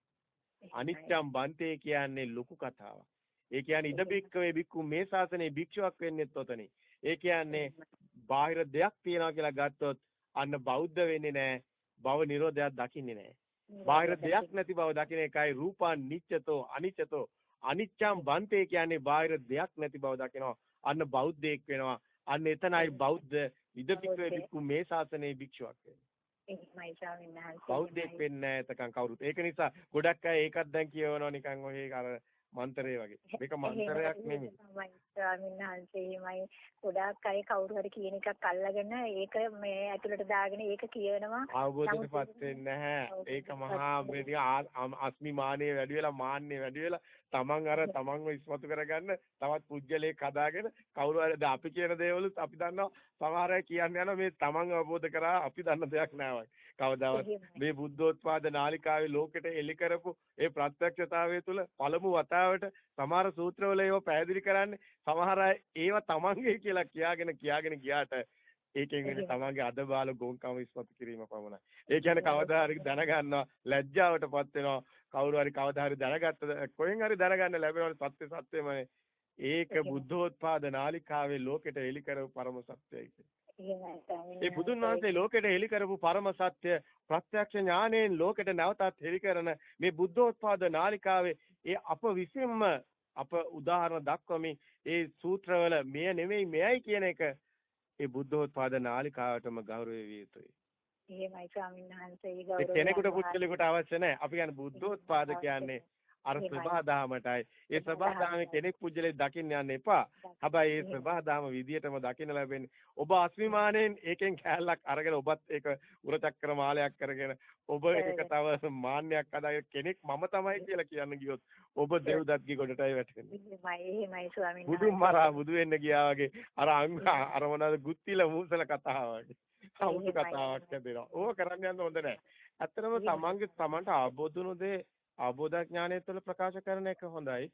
අනිච්චම් බන්තේ කියන්නේ ලොකු කතාවක්. ඒ කියන්නේ ඉද බික්කවේ බික්කු මේ ශාසනයේ භික්ෂුවක් වෙන්නෙත් ඔතනේ. ඒ කියන්නේ බාහිර දෙයක් තියනවා කියලා ගත්තොත් අන්න බෞද්ධ වෙන්නේ නැහැ. භව නිරෝධයක් දකින්නේ නැහැ. බාහිර දෙයක් නැති බව දකින එකයි රූපං නිච්චතෝ අනිච්චතෝ අනිච්චම් බන්තේ කියන්නේ බාහිර දෙයක් නැති බව දකිනවා. අන්න බෞද්ධයෙක් වෙනවා. අන්න එතනයි බෞද්ධ ඉදපිකේ බික්කු මේ ශාසනයේ භික්ෂුවක් වෙන්නේ. බෞද්ධයෙක් වෙන්නේ නැහැ එතකන් කවුරුත්. ඒක නිසා ගොඩක් අය ඒකත් දැන් කියවනවා නිකන් ඔය අර මන්තරේ වගේ. මේක මන්තරයක් නෙමෙයි. ස්වාමීන් වහන්සේ එහෙමයි ගොඩාක් අය කවුරු හරි කියන එකක් අල්ලගෙන ඒක මේ ඇතුළට දාගෙන ඒක කියනවා. අවබෝධයටපත් වෙන්නේ නැහැ. ඒක මහා මේ අස්මි මානෙ වැඩි වෙලා මාන්නේ වැඩි වෙලා තමන් අර තමන්ව ඉස්මතු කරගන්න තවත් පුජ්‍යලයක් හදාගෙන කවුරු හරි අපි කියන දේවලුත් අපි දන්නවා සමහර අය කියන්නේ යනවා මේ තමන් අවබෝධ කරා අපි දන්න දෙයක් නෑ වගේ. කවදාවත් මේ බුද්ධෝත්පාද නාලිකාවේ ලෝකෙට එලි කරපු ඒ ප්‍රත්‍යක්ෂතාවය තුළ පළමු වතාවට සමහර සූත්‍රවල ඒව පැහැදිලි කරන්නේ සමහර ඒව තමන්ගේ කියලා කියාගෙන කියාගෙන ගියාට ඒකෙන් වෙන්නේ තමන්ගේ අද බාල ගෝංකම ඉස්මතු කිරීම පමණයි. ඒ කියන්නේ කවදා හරි දැනගන්නවා ලැජ්ජාවටපත් වෙනවා කවුරු හරි කවදා හරි දැනගත්ත කොහෙන් හරි දැනගන්න ලැබෙනවා සත්‍ය සත්‍යමයි. ඒක බුද්ධෝත්පාද නාලිකාවේ ලෝකෙට එලි කරපු පරම සත්‍යයි. ඒ බුදුන් වහන්සේ ලෝකෙට හෙළි කරපු පරම සත්‍ය ප්‍රත්‍යක්ෂ ඥාණයෙන් ලෝකෙට නැවතත් හෙළි කරන මේ බුද්ධෝත්පාද නාලිකාවේ ඒ අප විසින්ම අප උදාහරණ දක්වමින් ඒ සූත්‍රවල මෙය නෙමෙයි මෙයයි කියන එක ඒ බුද්ධෝත්පාද නාලිකාවටම ගෞරවය විය යුතුයි. එහෙමයි ස්වාමීන් වහන්සේ ඒ ගෞරවය. කෙනෙකුට පුද්ගලෙකුට අවශ්‍ය නැහැ. අපි කියන්නේ බුද්ධෝත්පාද කියන්නේ අර සබහාදාමටයි. ඒ සබහාදාමේ කෙනෙක් පුජ්‍යලේ දකින්න යන්න එපා. හැබැයි ඒ සබහාදාම විදියටම දකින්න ලැබෙන්නේ ඔබ අස්මිමානෙන් ඒකෙන් කෑල්ලක් අරගෙන ඔබත් ඒක උරචක්‍ර මාලයක් කරගෙන ඔබ ඒක තව මාන්නයක් අදාගෙන කෙනෙක් මම තමයි කියලා කියන්න ගියොත් ඔබ දෙව්දත්ගේ ගොඩටයි වැටෙන්නේ. එහෙමයි එහෙමයි ස්වාමීන් වහන්සේ. බුදුන් මරා බුදු වෙන්න ගියා වගේ අර අර මොනවාද ගුත්තිල මූසල කතාව වගේ. අවුතු කතාවක් හදෙනවා. ඕක කරන්න යන්න හොඳ නැහැ. ඇත්තටම තමන්ගේ තමන්ට ආબોධුණු දේ ආબોධ ඥානය තුළ ප්‍රකාශ කරන එක හොඳයි.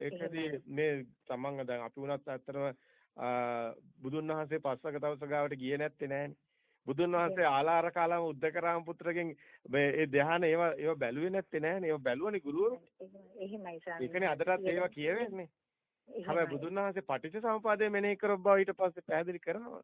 ඒකදී මේ තමන් දැන් අපි වුණත් ඇත්තටම බුදුන් වහන්සේ පස්සක දවස ගාවට ගියේ නැත්තේ නෑනේ. බුදුන් වහන්සේ ආලාර කාලම උද්දකරාම පුත්‍රගෙන් මේ ඒ ධ්‍යාන ඒවා ඒවා බැලුවේ නැත්තේ නෑනේ. ඒවා බැලුවනේ ගුරුවරු. එහෙමයි ස්වාමීන් ඒකනේ අදටත් ඒවා කියවෙන්නේ. හැබැයි බුදුන් වහන්සේ පටිච්ච සමුපාදය මෙනෙහි කරව බව ඊට පස්සේ පැහැදිලි කරනවා.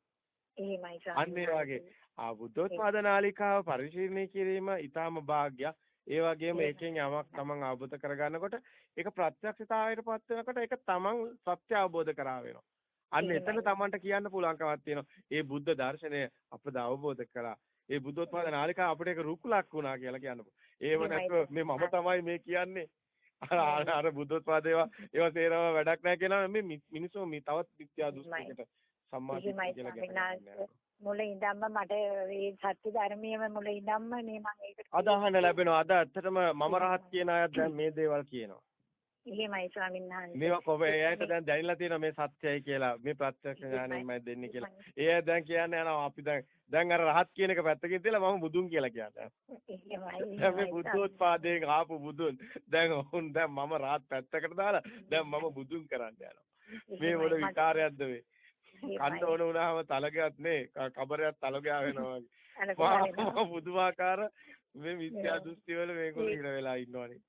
එහෙමයි අන්න ඒ වගේ ආ බුද්ධෝත්පාද නාලිකාව පරිශීලනය කිරීම ඊටාම වාග්ය. ඒ වගේම ඒකෙන් යමක් තමන් අවබෝධ කරගන්නකොට ඒක ප්‍රත්‍යක්ෂතාවයට පත් වෙනකොට ඒක තමන් සත්‍ය අවබෝධ කරා වෙනවා. අන්න එතන තමන්ට කියන්න පුළුවන්කමක් තියෙනවා. ඒ බුද්ධ දර්ශනය අපද අවබෝධ කරා. ඒ බුද්ධෝත්පාද නාලිකාව අපිට ඒක රුකුලක් වුණා කියලා කියන්න පුළුවන්. ඒව නැත්නම් මේ මම තමයි මේ කියන්නේ. අර අර බුද්ධෝත්පාද ඒවා ඒවා තේරව වැඩක් නැහැ කියනවා මේ මිනිස්සු මේ තවත් මිත්‍යා දෘෂ්ටියකට සම්මා දිට්ඨිය කියලා කියන්නේ. මුල ඉඳන්ම මට මේ සත්‍ය ධර්මයේම මුල ඉඳන්ම මේ මම ඒකට අදහන්න ලැබෙනවා. අද ඇත්තටම මම රහත් කියන අයත් දැන් මේ දේවල් කියනවා. එහෙමයි ස්වාමීන් වහන්සේ. මේවා කොහේ එයාට දැන් දැනিলা තියෙනවා මේ සත්‍යයි කියලා. මේ ප්‍රත්‍යක්ෂ ඥානෙමයි දෙන්නේ කියලා. ඒ දැන් කියන්නේ යනවා අපි දැන් දැන් අර රහත් කියන එක පැත්තකින් තියලා මම බුදුන් කියලා කියන්නේ. එහෙමයි. දැන් මේ බුද්ධෝත්පාදයෙන් ආපු බුදුන් දැන් ඔවුන් දැන් මම රහත් පැත්තකට දාලා දැන් මම බුදුන් කරන්න යනවා. මේ මොන විකාරයක්ද මේ? කන්න ඕන වුණාම තලගයක් නේ කබරයක් තලගයා වෙනවා වගේ. පුදුමාකාර මේ මිත්‍යා දෘෂ්ටි වල මේගොල්ලෝ ඉර වෙලා ඉන්නවනේ.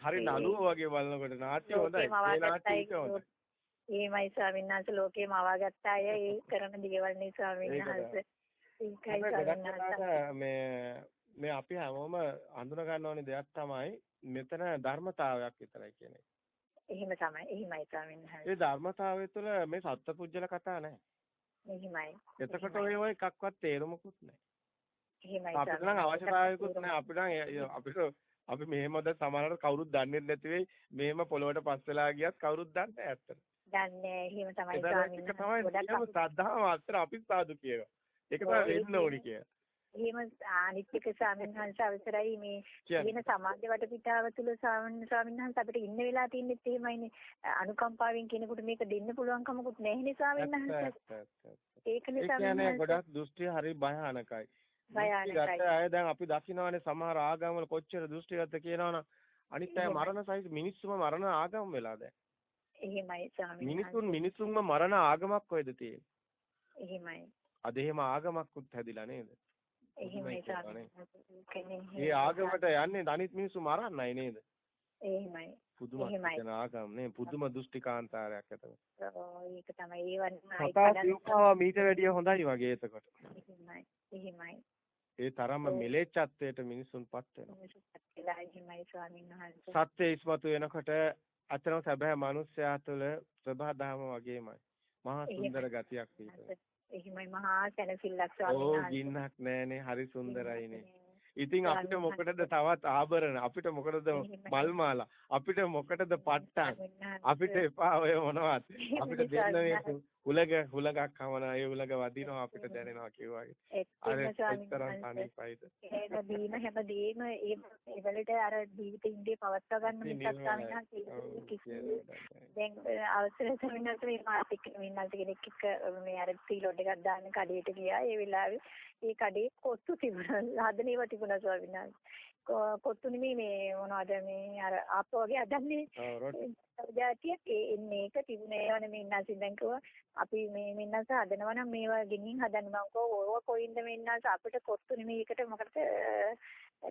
හරි නළුව වගේ බලනකොට නාට්‍ය හොඳයි. ඒ නාට්‍ය හොඳයි. එහෙමයි ස්වාමීන් වහන්සේ ලෝකේම අවාගත්ත අය ඒ කරන දේවල් නේ ස්වාමීන් වහන්සේ. මේ මේ අපි හැමෝම හඳුනා ගන්න ඕනේ දෙයක් තමයි මෙතන ධර්මතාවයක් විතරයි කියන්නේ. එහෙම තමයි. එහෙමයි ස්වාමීන් වහන්සේ. ඒ ධර්මතාවය තුළ මේ සත්පුජ්‍යල කතා නැහැ. එහෙමයි. එතකොට ඔය ඔය එකක්වත් තේරුමකුත් නැහැ. එහෙමයි. අපිට නම් අවශ්‍යතාවයකුත් නැහැ. අපිට නම් අපිට අපි මෙහෙමද සමහරවිට කවුරුත් දන්නේ නැති වෙයි. මෙහෙම පොළොවට පස් වෙලා ගියත් කවුරුත් දන්නේ නැහැ ඇත්තට. දන්නේ එහෙම තමයි ස්වාමීන් වහන්සේ. ගොඩක් සද්ධාව අතර අපි සාදු කියනවා. ඒක තමයි වෙන්න ඕනි කියලා. එහෙම අනිත්‍යක ස්වාමීන් වහන්සේ අවසරයි මේ කියන සමාජ වටපිටාව තුළ ස්වාමීන් වහන්සේ අපිට ඉන්න වෙලා තින්නෙත් එහෙමයිනේ. අනුකම්පාවෙන් කෙනෙකුට මේක දෙන්න පුළුවන් කමකුත් නැහැනේ ස්වාමීන් වහන්සේ ඒකනේ ස්වාමීන් ගොඩක් දෘෂ්ටි හරි භයානකයි. භයානකයි. අය දැන් අපි දකින්නවානේ සමහර ආගම්වල කොච්චර දෘෂ්ටිගත කියනවනම් අනිත් අය මරණ සහිත මිනිස්සුම මරණ ආගම් වෙලා දැන්. එහෙමයි ස්වාමීන් මිනිසුන් මිනිසුන්ම මරණ ආගමක් කොහෙද තියෙන්නේ. එහෙමයි. අද එහෙම ආගමක්කුත් හැදිලා නේද එහෙමයි ඒ ආගමට යන්නේ අනිත් මිනිස්සු මරන්නයි නේද? එහෙමයි. පුදුම ආගම නේ පුදුම දෘෂ්ටිකාන්තාරයක් අතන. ඒක තමයි ඒ වන්නා කතා සිව්පාව මීට වැඩිය හොඳයි වගේ එතකොට. එහෙමයි. එහෙමයි. ඒ තරම්ම මෙලෙච්චත්වයට මිනිසුන්පත් වෙනවා. සත්‍ය ඉස්මතු වෙනකොට අතරම සැබෑ මිනිස්යා තුළ ප්‍රභාදාම වගේමයි. මහා සුන්දර ගතියක් තියෙනවා. එහෙමයි මහා සැනසෙල්ලක් ස්වාමීන් වහන්සේ. ඕ ගින්නක් නෑනේ හරි සුන්දරයිනේ. ඉතින් අපිට මොකටද තවත් ආභරණ? අපිට මොකටද මල් මාලා අපිට මොකටද පට්ටම් අපිට එපා ඔය මොනවත්. අපිට දෙන්න මේ හුලග හුලගක් කවන ඒ හුලග වදිනවා අපිට දැනෙනවා කිව්වාගේ. අර එක්තරම් තනිපයිද ඒක දීම හැමදේම ඒ ඒවලට අර ජීවිත ඉන්දිය පවත්වා ගන්න මිසක් ස්වාමීන් දැන් අවසර සමිනත් මේ මාසික මින්නත් කෙනෙක් එක්ක මේ අර සීලොඩ් එකක් දාන්න කඩේට ගියා. ඒ වෙලාවේ ඒ කඩේ කොත්තු තිබුණා. හදන ඒවා තිබුණා ස්වාමීන් වහන්සේ කොත්තු නෙමෙයි මේ මොනවද මේ අර ආප්ප වගේ හදන්නේ? ජාතියක්. එන්නේ ඒක තිබුණේ ඒවා නෙමෙයි ඉන්නසින් දැන් කිව්වා අපි මේ මෙන්නස හදනවා නම් මේවා ගෙනින් හදන්න මම කෝ. ඕව කොයින්ද මෙන්නස අපිට කොත්තු නෙමෙයි ඒකට මොකටද?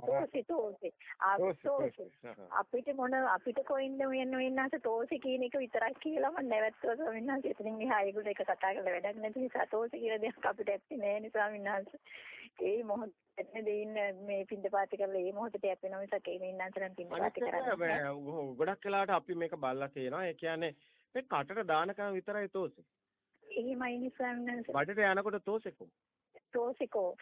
තෝසි තෝසි. ආතෝසි අපිට මොන අපිට කොයින්ද මෙන්න මෙන්නස තෝසි කියන එක විතරක් කියලා මම නැවැත්තුවා ස්වාමීන් වහන්සේ. එතනින් එහා ඒගොල්ලෝ එක කතා කරලා වැඩක් නැති නිසා තෝසි කියලා දෙයක් අපිට ඇත්තේ නැහැ නේ ස්වාමීන් වහන්සේ ඒ මොහොත එතන දෙයින් මේ පින්ද පාති කරලා ඒ මොහොතේ ඇපෙනවා මිසක් ඒ මෙන්නන්තරන් පින්ද පාති කරන්නේ ගොඩක් වෙලාවට අපි මේක බලලා තියෙනවා ඒ කියන්නේ මේ කටට දානකම් විතරයි තෝසි එහෙමයි වහන්සේ. බඩට යනකොට තෝසෙකෝ. තෝසෙකෝ.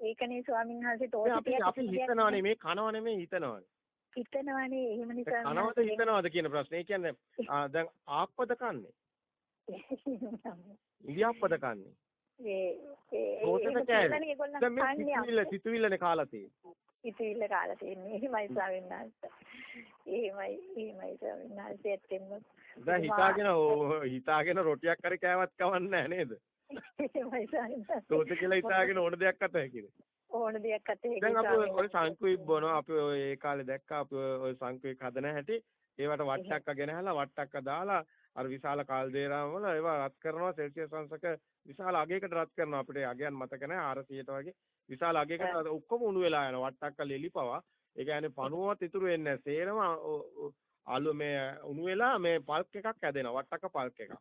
ඒකනේ ස්වාමීන් වහන්සේ තෝසෙ අපි හිතනවානේ මේ කනව නෙමෙයි හිතනවානේ. හිතනවානේ එහෙම නිසා කනවද හිතනවද කියන ප්‍රශ්නේ. ඒ කියන්නේ දැන් ආප්පද කන්නේ? ඉලියාප්පද කන්නේ? ඒ ඒ සිතුවිල්ල සිතුවිල්ලනේ කාලා තියෙන්නේ. ඉතිවිල්ල කාලා තියෙන්නේ. එහෙමයි ස්වාමීන් වහන්සේ. එහෙමයි එහෙමයි ස්වාමීන් වහන්සේ ඇත්තෙන්ම. දැන් හිතාගෙන හිතාගෙන රොටියක් හරි කෑවත් කවන්නේ නැහැ නේද? එහෙමයි ස්වාමීන් වහන්සේ. තෝත කියලා හිතාගෙන ඕන දෙයක් අත හැකිද? ඕන දෙයක් අතේ දැන් අපි ඔය- සංකුයික් බොනවා අපි ඔය ඒ කාලේ දැක්කා අපි ඔය- ඔය සංකුයික් හදන හැටි ඒවට වට්ටක්ක ගෙනහැලා වට්ටක්ක දාලා අර විශාල කාල්දේරාම වල ඒවා රත් කරනවා සෙල්සියස් අංශක විශාල අගයකට රත් කරනවා. අපිට අගයන් මතක නැහැ 400ට වගේ. විශාල අගයකට ඔක්කොම උණු වෙලා යනවා. වට්ටක්ක ලෙලිපවා ඒ කියන්නේ පණුවවත් ඉතුරු වෙන්නේ නැහැ. සේරම අලු මේ උණු වෙලා මේ පල්ක් එකක් හැදෙනවා. වට්ටක්ක පල්ක් එකක්.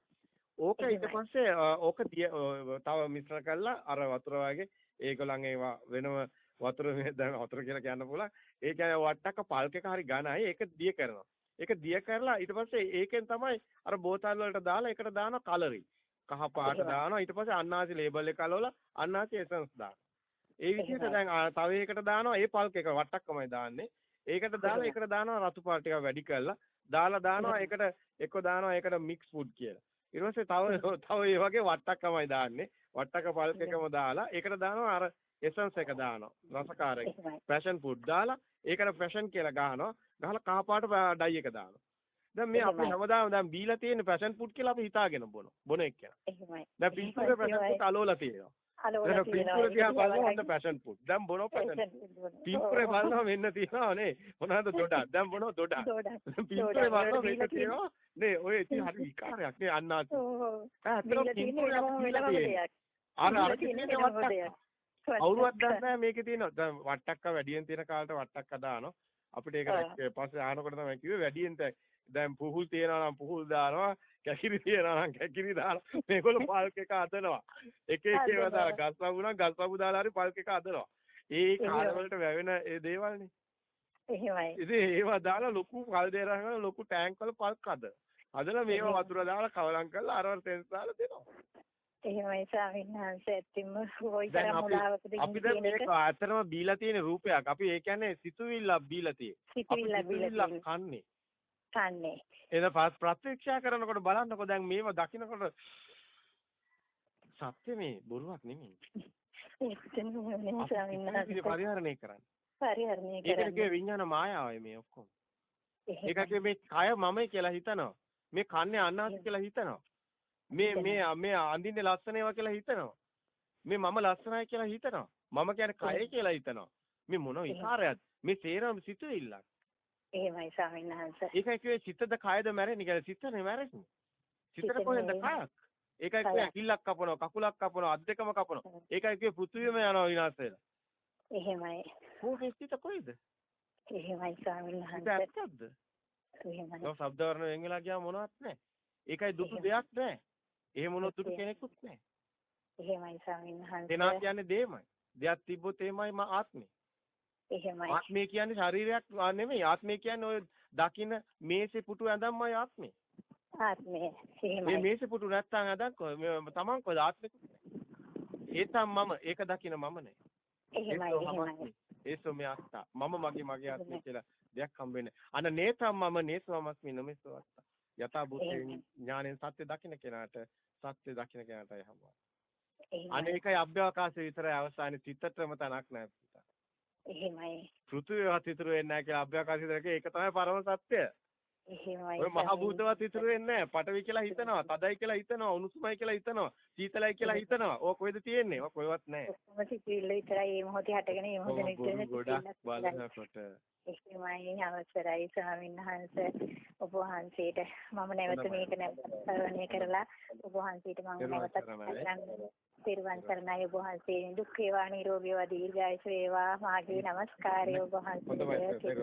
ඕක ඊට පස්සේ ඕක තව මිශ්‍ර කරලා අර වතුර වගේ ඒගොල්ලන් ඒවා වෙනම වතුර මේ දැන් වතුර කියලා කියන්න පුළුවන්. ඒ කියන්නේ වට්ටක්ක පල්ක් එක හරි ඝනයි. ඒක දිය කරනවා ඒක දිය කරලා ඊට පස්සේ ඒකෙන් තමයි අර බෝතල් වලට දාලා ඒකට දානවා කලරි. කහ පාට දානවා. ඊට පස්සේ අන්නාසි ලේබල් එක අලවලා අන්නාසි එසන්ස් දානවා. ඒ විදිහට දැන් තව එකකට දානවා. ඒ පල්ක් එක වට්ටක්කමයි දාන්නේ. ඒකට දාලා ඒකට දානවා රතු පාට ටිකක් වැඩි කරලා. දාලා දානවා ඒකට එක්ක දානවා ඒකට මික්ස් ෆුඩ් කියලා. ඊට පස්සේ තව තව ඒ වගේ වට්ටක්කමයි දාන්නේ. වට්ටක්ක පල්ක් එකම දාලා ඒකට දානවා අර එසන්ස් එක දානවා. රසකාරක පැෂන් ෆුඩ් දාලා ඒකට පැෂන් කියලා ගහනවා ගහලා කහ පාට ඩයි එක දානවා දැන් මේ අපි හැමදාම දැන් බීලා තියෙන පැෂන් ෆුඩ් කියලා අපි හිතාගෙන බොනවා බොන එක කියන එහෙමයි. දැන් පින්තූරේ පැෂන් ෆුඩ් අලෝලා තියෙනවා. අලවල දැන් පින්තූරේ දිහා බලනවා හොඳ පැෂන් ෆුඩ් දැන් බොනවා පැෂන් පින්තූරේ බලනවා මෙන්න තියෙනවා නේ. මොනවද දොඩක්? දැන් බොනවා දොඩක්. පින්තූරේ බලනවා මේක තියෙනවා. නේ ඔය ඉතින් හරි විකාරයක් නේ අන්නාත් ඇත්තටම පින්තූරේ අපි බීලා තියෙනවා අර අර වට්ටක්ක. අවුරුවක් දැන් නැහැ මේකේ තියෙනවා. දැන් වට්ටක්ක වැඩියෙන් තියෙන කාලට වට්ටක්ක දානවා අපිට ඒක පස්සේ ආනකොට තමයි කිව්වේ වැඩියෙන් දැන් පුහුල් තියනවා නම් පුහුල් දානවා කැකිරි තියනවා නම් කැකිරි දානවා. මේගොල්ලෝ පල්ක් එක හදනවා එක එක ඒවා දාලා ගස්වපු නම් ගස්වපු දාලා හරි පල්ක් එක හදනවා ඒ කාලවලට වැවෙන ඒ දේවල්නේ. එහෙමයි. ඉතින් ඒවා දාලා ලොකු කල් දෙරා කරලා ලොකු ටැංක් වල පල්ක් හද හදලා මේවා වතුර දාලා කවලම් කරලා අරවල් සෙන්ස් දාලා දෙනවා එහෙමයි ස්වාමීන් වහන්සේ ඇත්තෙම ওই දැන් තරම් අපි මුලාවකද අපි දැන් මේක ඇත්තටම බීලා තියෙන රූපයක්. අපි ඒ කියන්නේ සිතුවිල්ලක් බීලා තියෙන්නේ. සිතිවිල්ල කන්නේ. කන්නේ. එද ප්‍රත්‍යක්ෂා කරනකොට බලන්නකො දැන් මේව දකින්නකොට සත්‍ය මේ බොරුවක් නෙමෙයි. එතන අපි ස්වාමීන් වහන්සේ පරිහරණය කරන්නේ. පරිහරණය කරන්නේ. කියේ විඥාන මායාවයි මේ ඔක්කොම. ඒක කියේ මේ කය මමයි කියලා හිතනවා. මේ කන්නේ අන්නාසි කියලා හිතනවා. මේ මේ මේ අඳින්නේ ලස්සන ඒවා කියලා හිතනවා. මේ මම ලස්සනයි කියලා හිතනවා. මම කියන්නේ කය කියලා හිතනවා. මේ මොන විකාරයක්ද? මේ සේරම සිතුවිල්ලක්. එහෙමයි ස්වාමීන් වහන්සේ. ඒකයි කිව්වේ සිතද කයද මැරෙන්නේ කියලා සිතනේ මැරෙන්නේ. සිතට කොහෙන්ද කයක්? ඒකයි කිව්වේ ඇකිල්ලක් කපනවා, කකුලක් කපනවා, අත් දෙකම කපනවා. ඒකයි කිව්වේ පෘථිවියම යනවා විනාශ වෙලා. එහෙමයි. කොහේ සිත කොයිද? එහෙමයි ස්වාමීන් වහන්සේ. ඇත්තක්ද? එහෙමයි. නෝ ශබ්ද වර්ණ වෙන් වෙලා ගියාම මොනවත් නැහැ. ඒකයි දුටු දෙයක් නැහැ. එහෙම මොනොත් දුටු කෙනෙකුත් නැහැ. එහෙමයි ස්වාමීන් දෙනා වහන්සේ. කියන්නේ දෙයමයි. දෙයක් තිබ්බොත් එමයයි මා ආත්මේ. එහෙමයි. ආත්මය කියන්නේ ශරීරයක් නෙමෙයි. ආත්මය කියන්නේ ඔය දකින්න මේසේ පුටු ඇඳන්මයි ආත්මේ. ආත්මය. මේ එහෙමයි. මේසේ පුටු නැත්තම් ඇඳන් කො තමන් කොද ආත්මෙ ඒ තම මම ඒක දකින්න මම නේ. එහෙමයි. එහෙමයි. ඒසෝ මේ අත්තා මම මගේ මගේ ආත්මය කියලා දෙයක් හම්බෙන්නේ. අන නේතම් මම නේසවමස්මි නමෙසෝ අත්තා. යථා භූතේ ඥානෙන් සත්‍ය දකින්න කෙනාට සත්‍ය දකින්න කෙනාටයි හම්බවන්නේ. එහෙමයි. අනේකයි අභ්‍යවකාශය විතරයි අවසානයේ සිතටම තනක් නැහැ. එහෙමයි. පෘථුවියවත් ඉතුරු වෙන්නේ නැහැ කියලා අභ්‍යවකාශය දෙක ඒක තමයි පරම සත්‍ය. එහෙමයි. ඔය මහ භූතවත් ඉතුරු වෙන්නේ නැහැ. පටවි කියලා හිතනවා, තදයි කියලා හිතනවා, උණුසුමයි කියලා හිතනවා, සීතලයි කියලා හිතනවා. ඕක කොහෙද තියෙන්නේ? ඕක කොහෙවත් නැහැ. ඔක්කොම සිතිවිල්ල විතරයි මේ මොහොතේ හටගෙන මේ මොහොතේ නිතරම ගොඩක් බලනකොට. එහෙමයි අවසරයි ස්වාමීන් වහන්සේ. ඔබ වහන්සේට මම නැවත මේක නැවත කරලා ඔබ වහන්සේට මම නැවතත් පිරුවන් සරණයි ඔබ වහන්සේ. දුක් වේවා නිරෝගී වේවා දීර්ඝායුෂ වේවා. මාගේ নমස්කාරය ඔබ වහන්සේට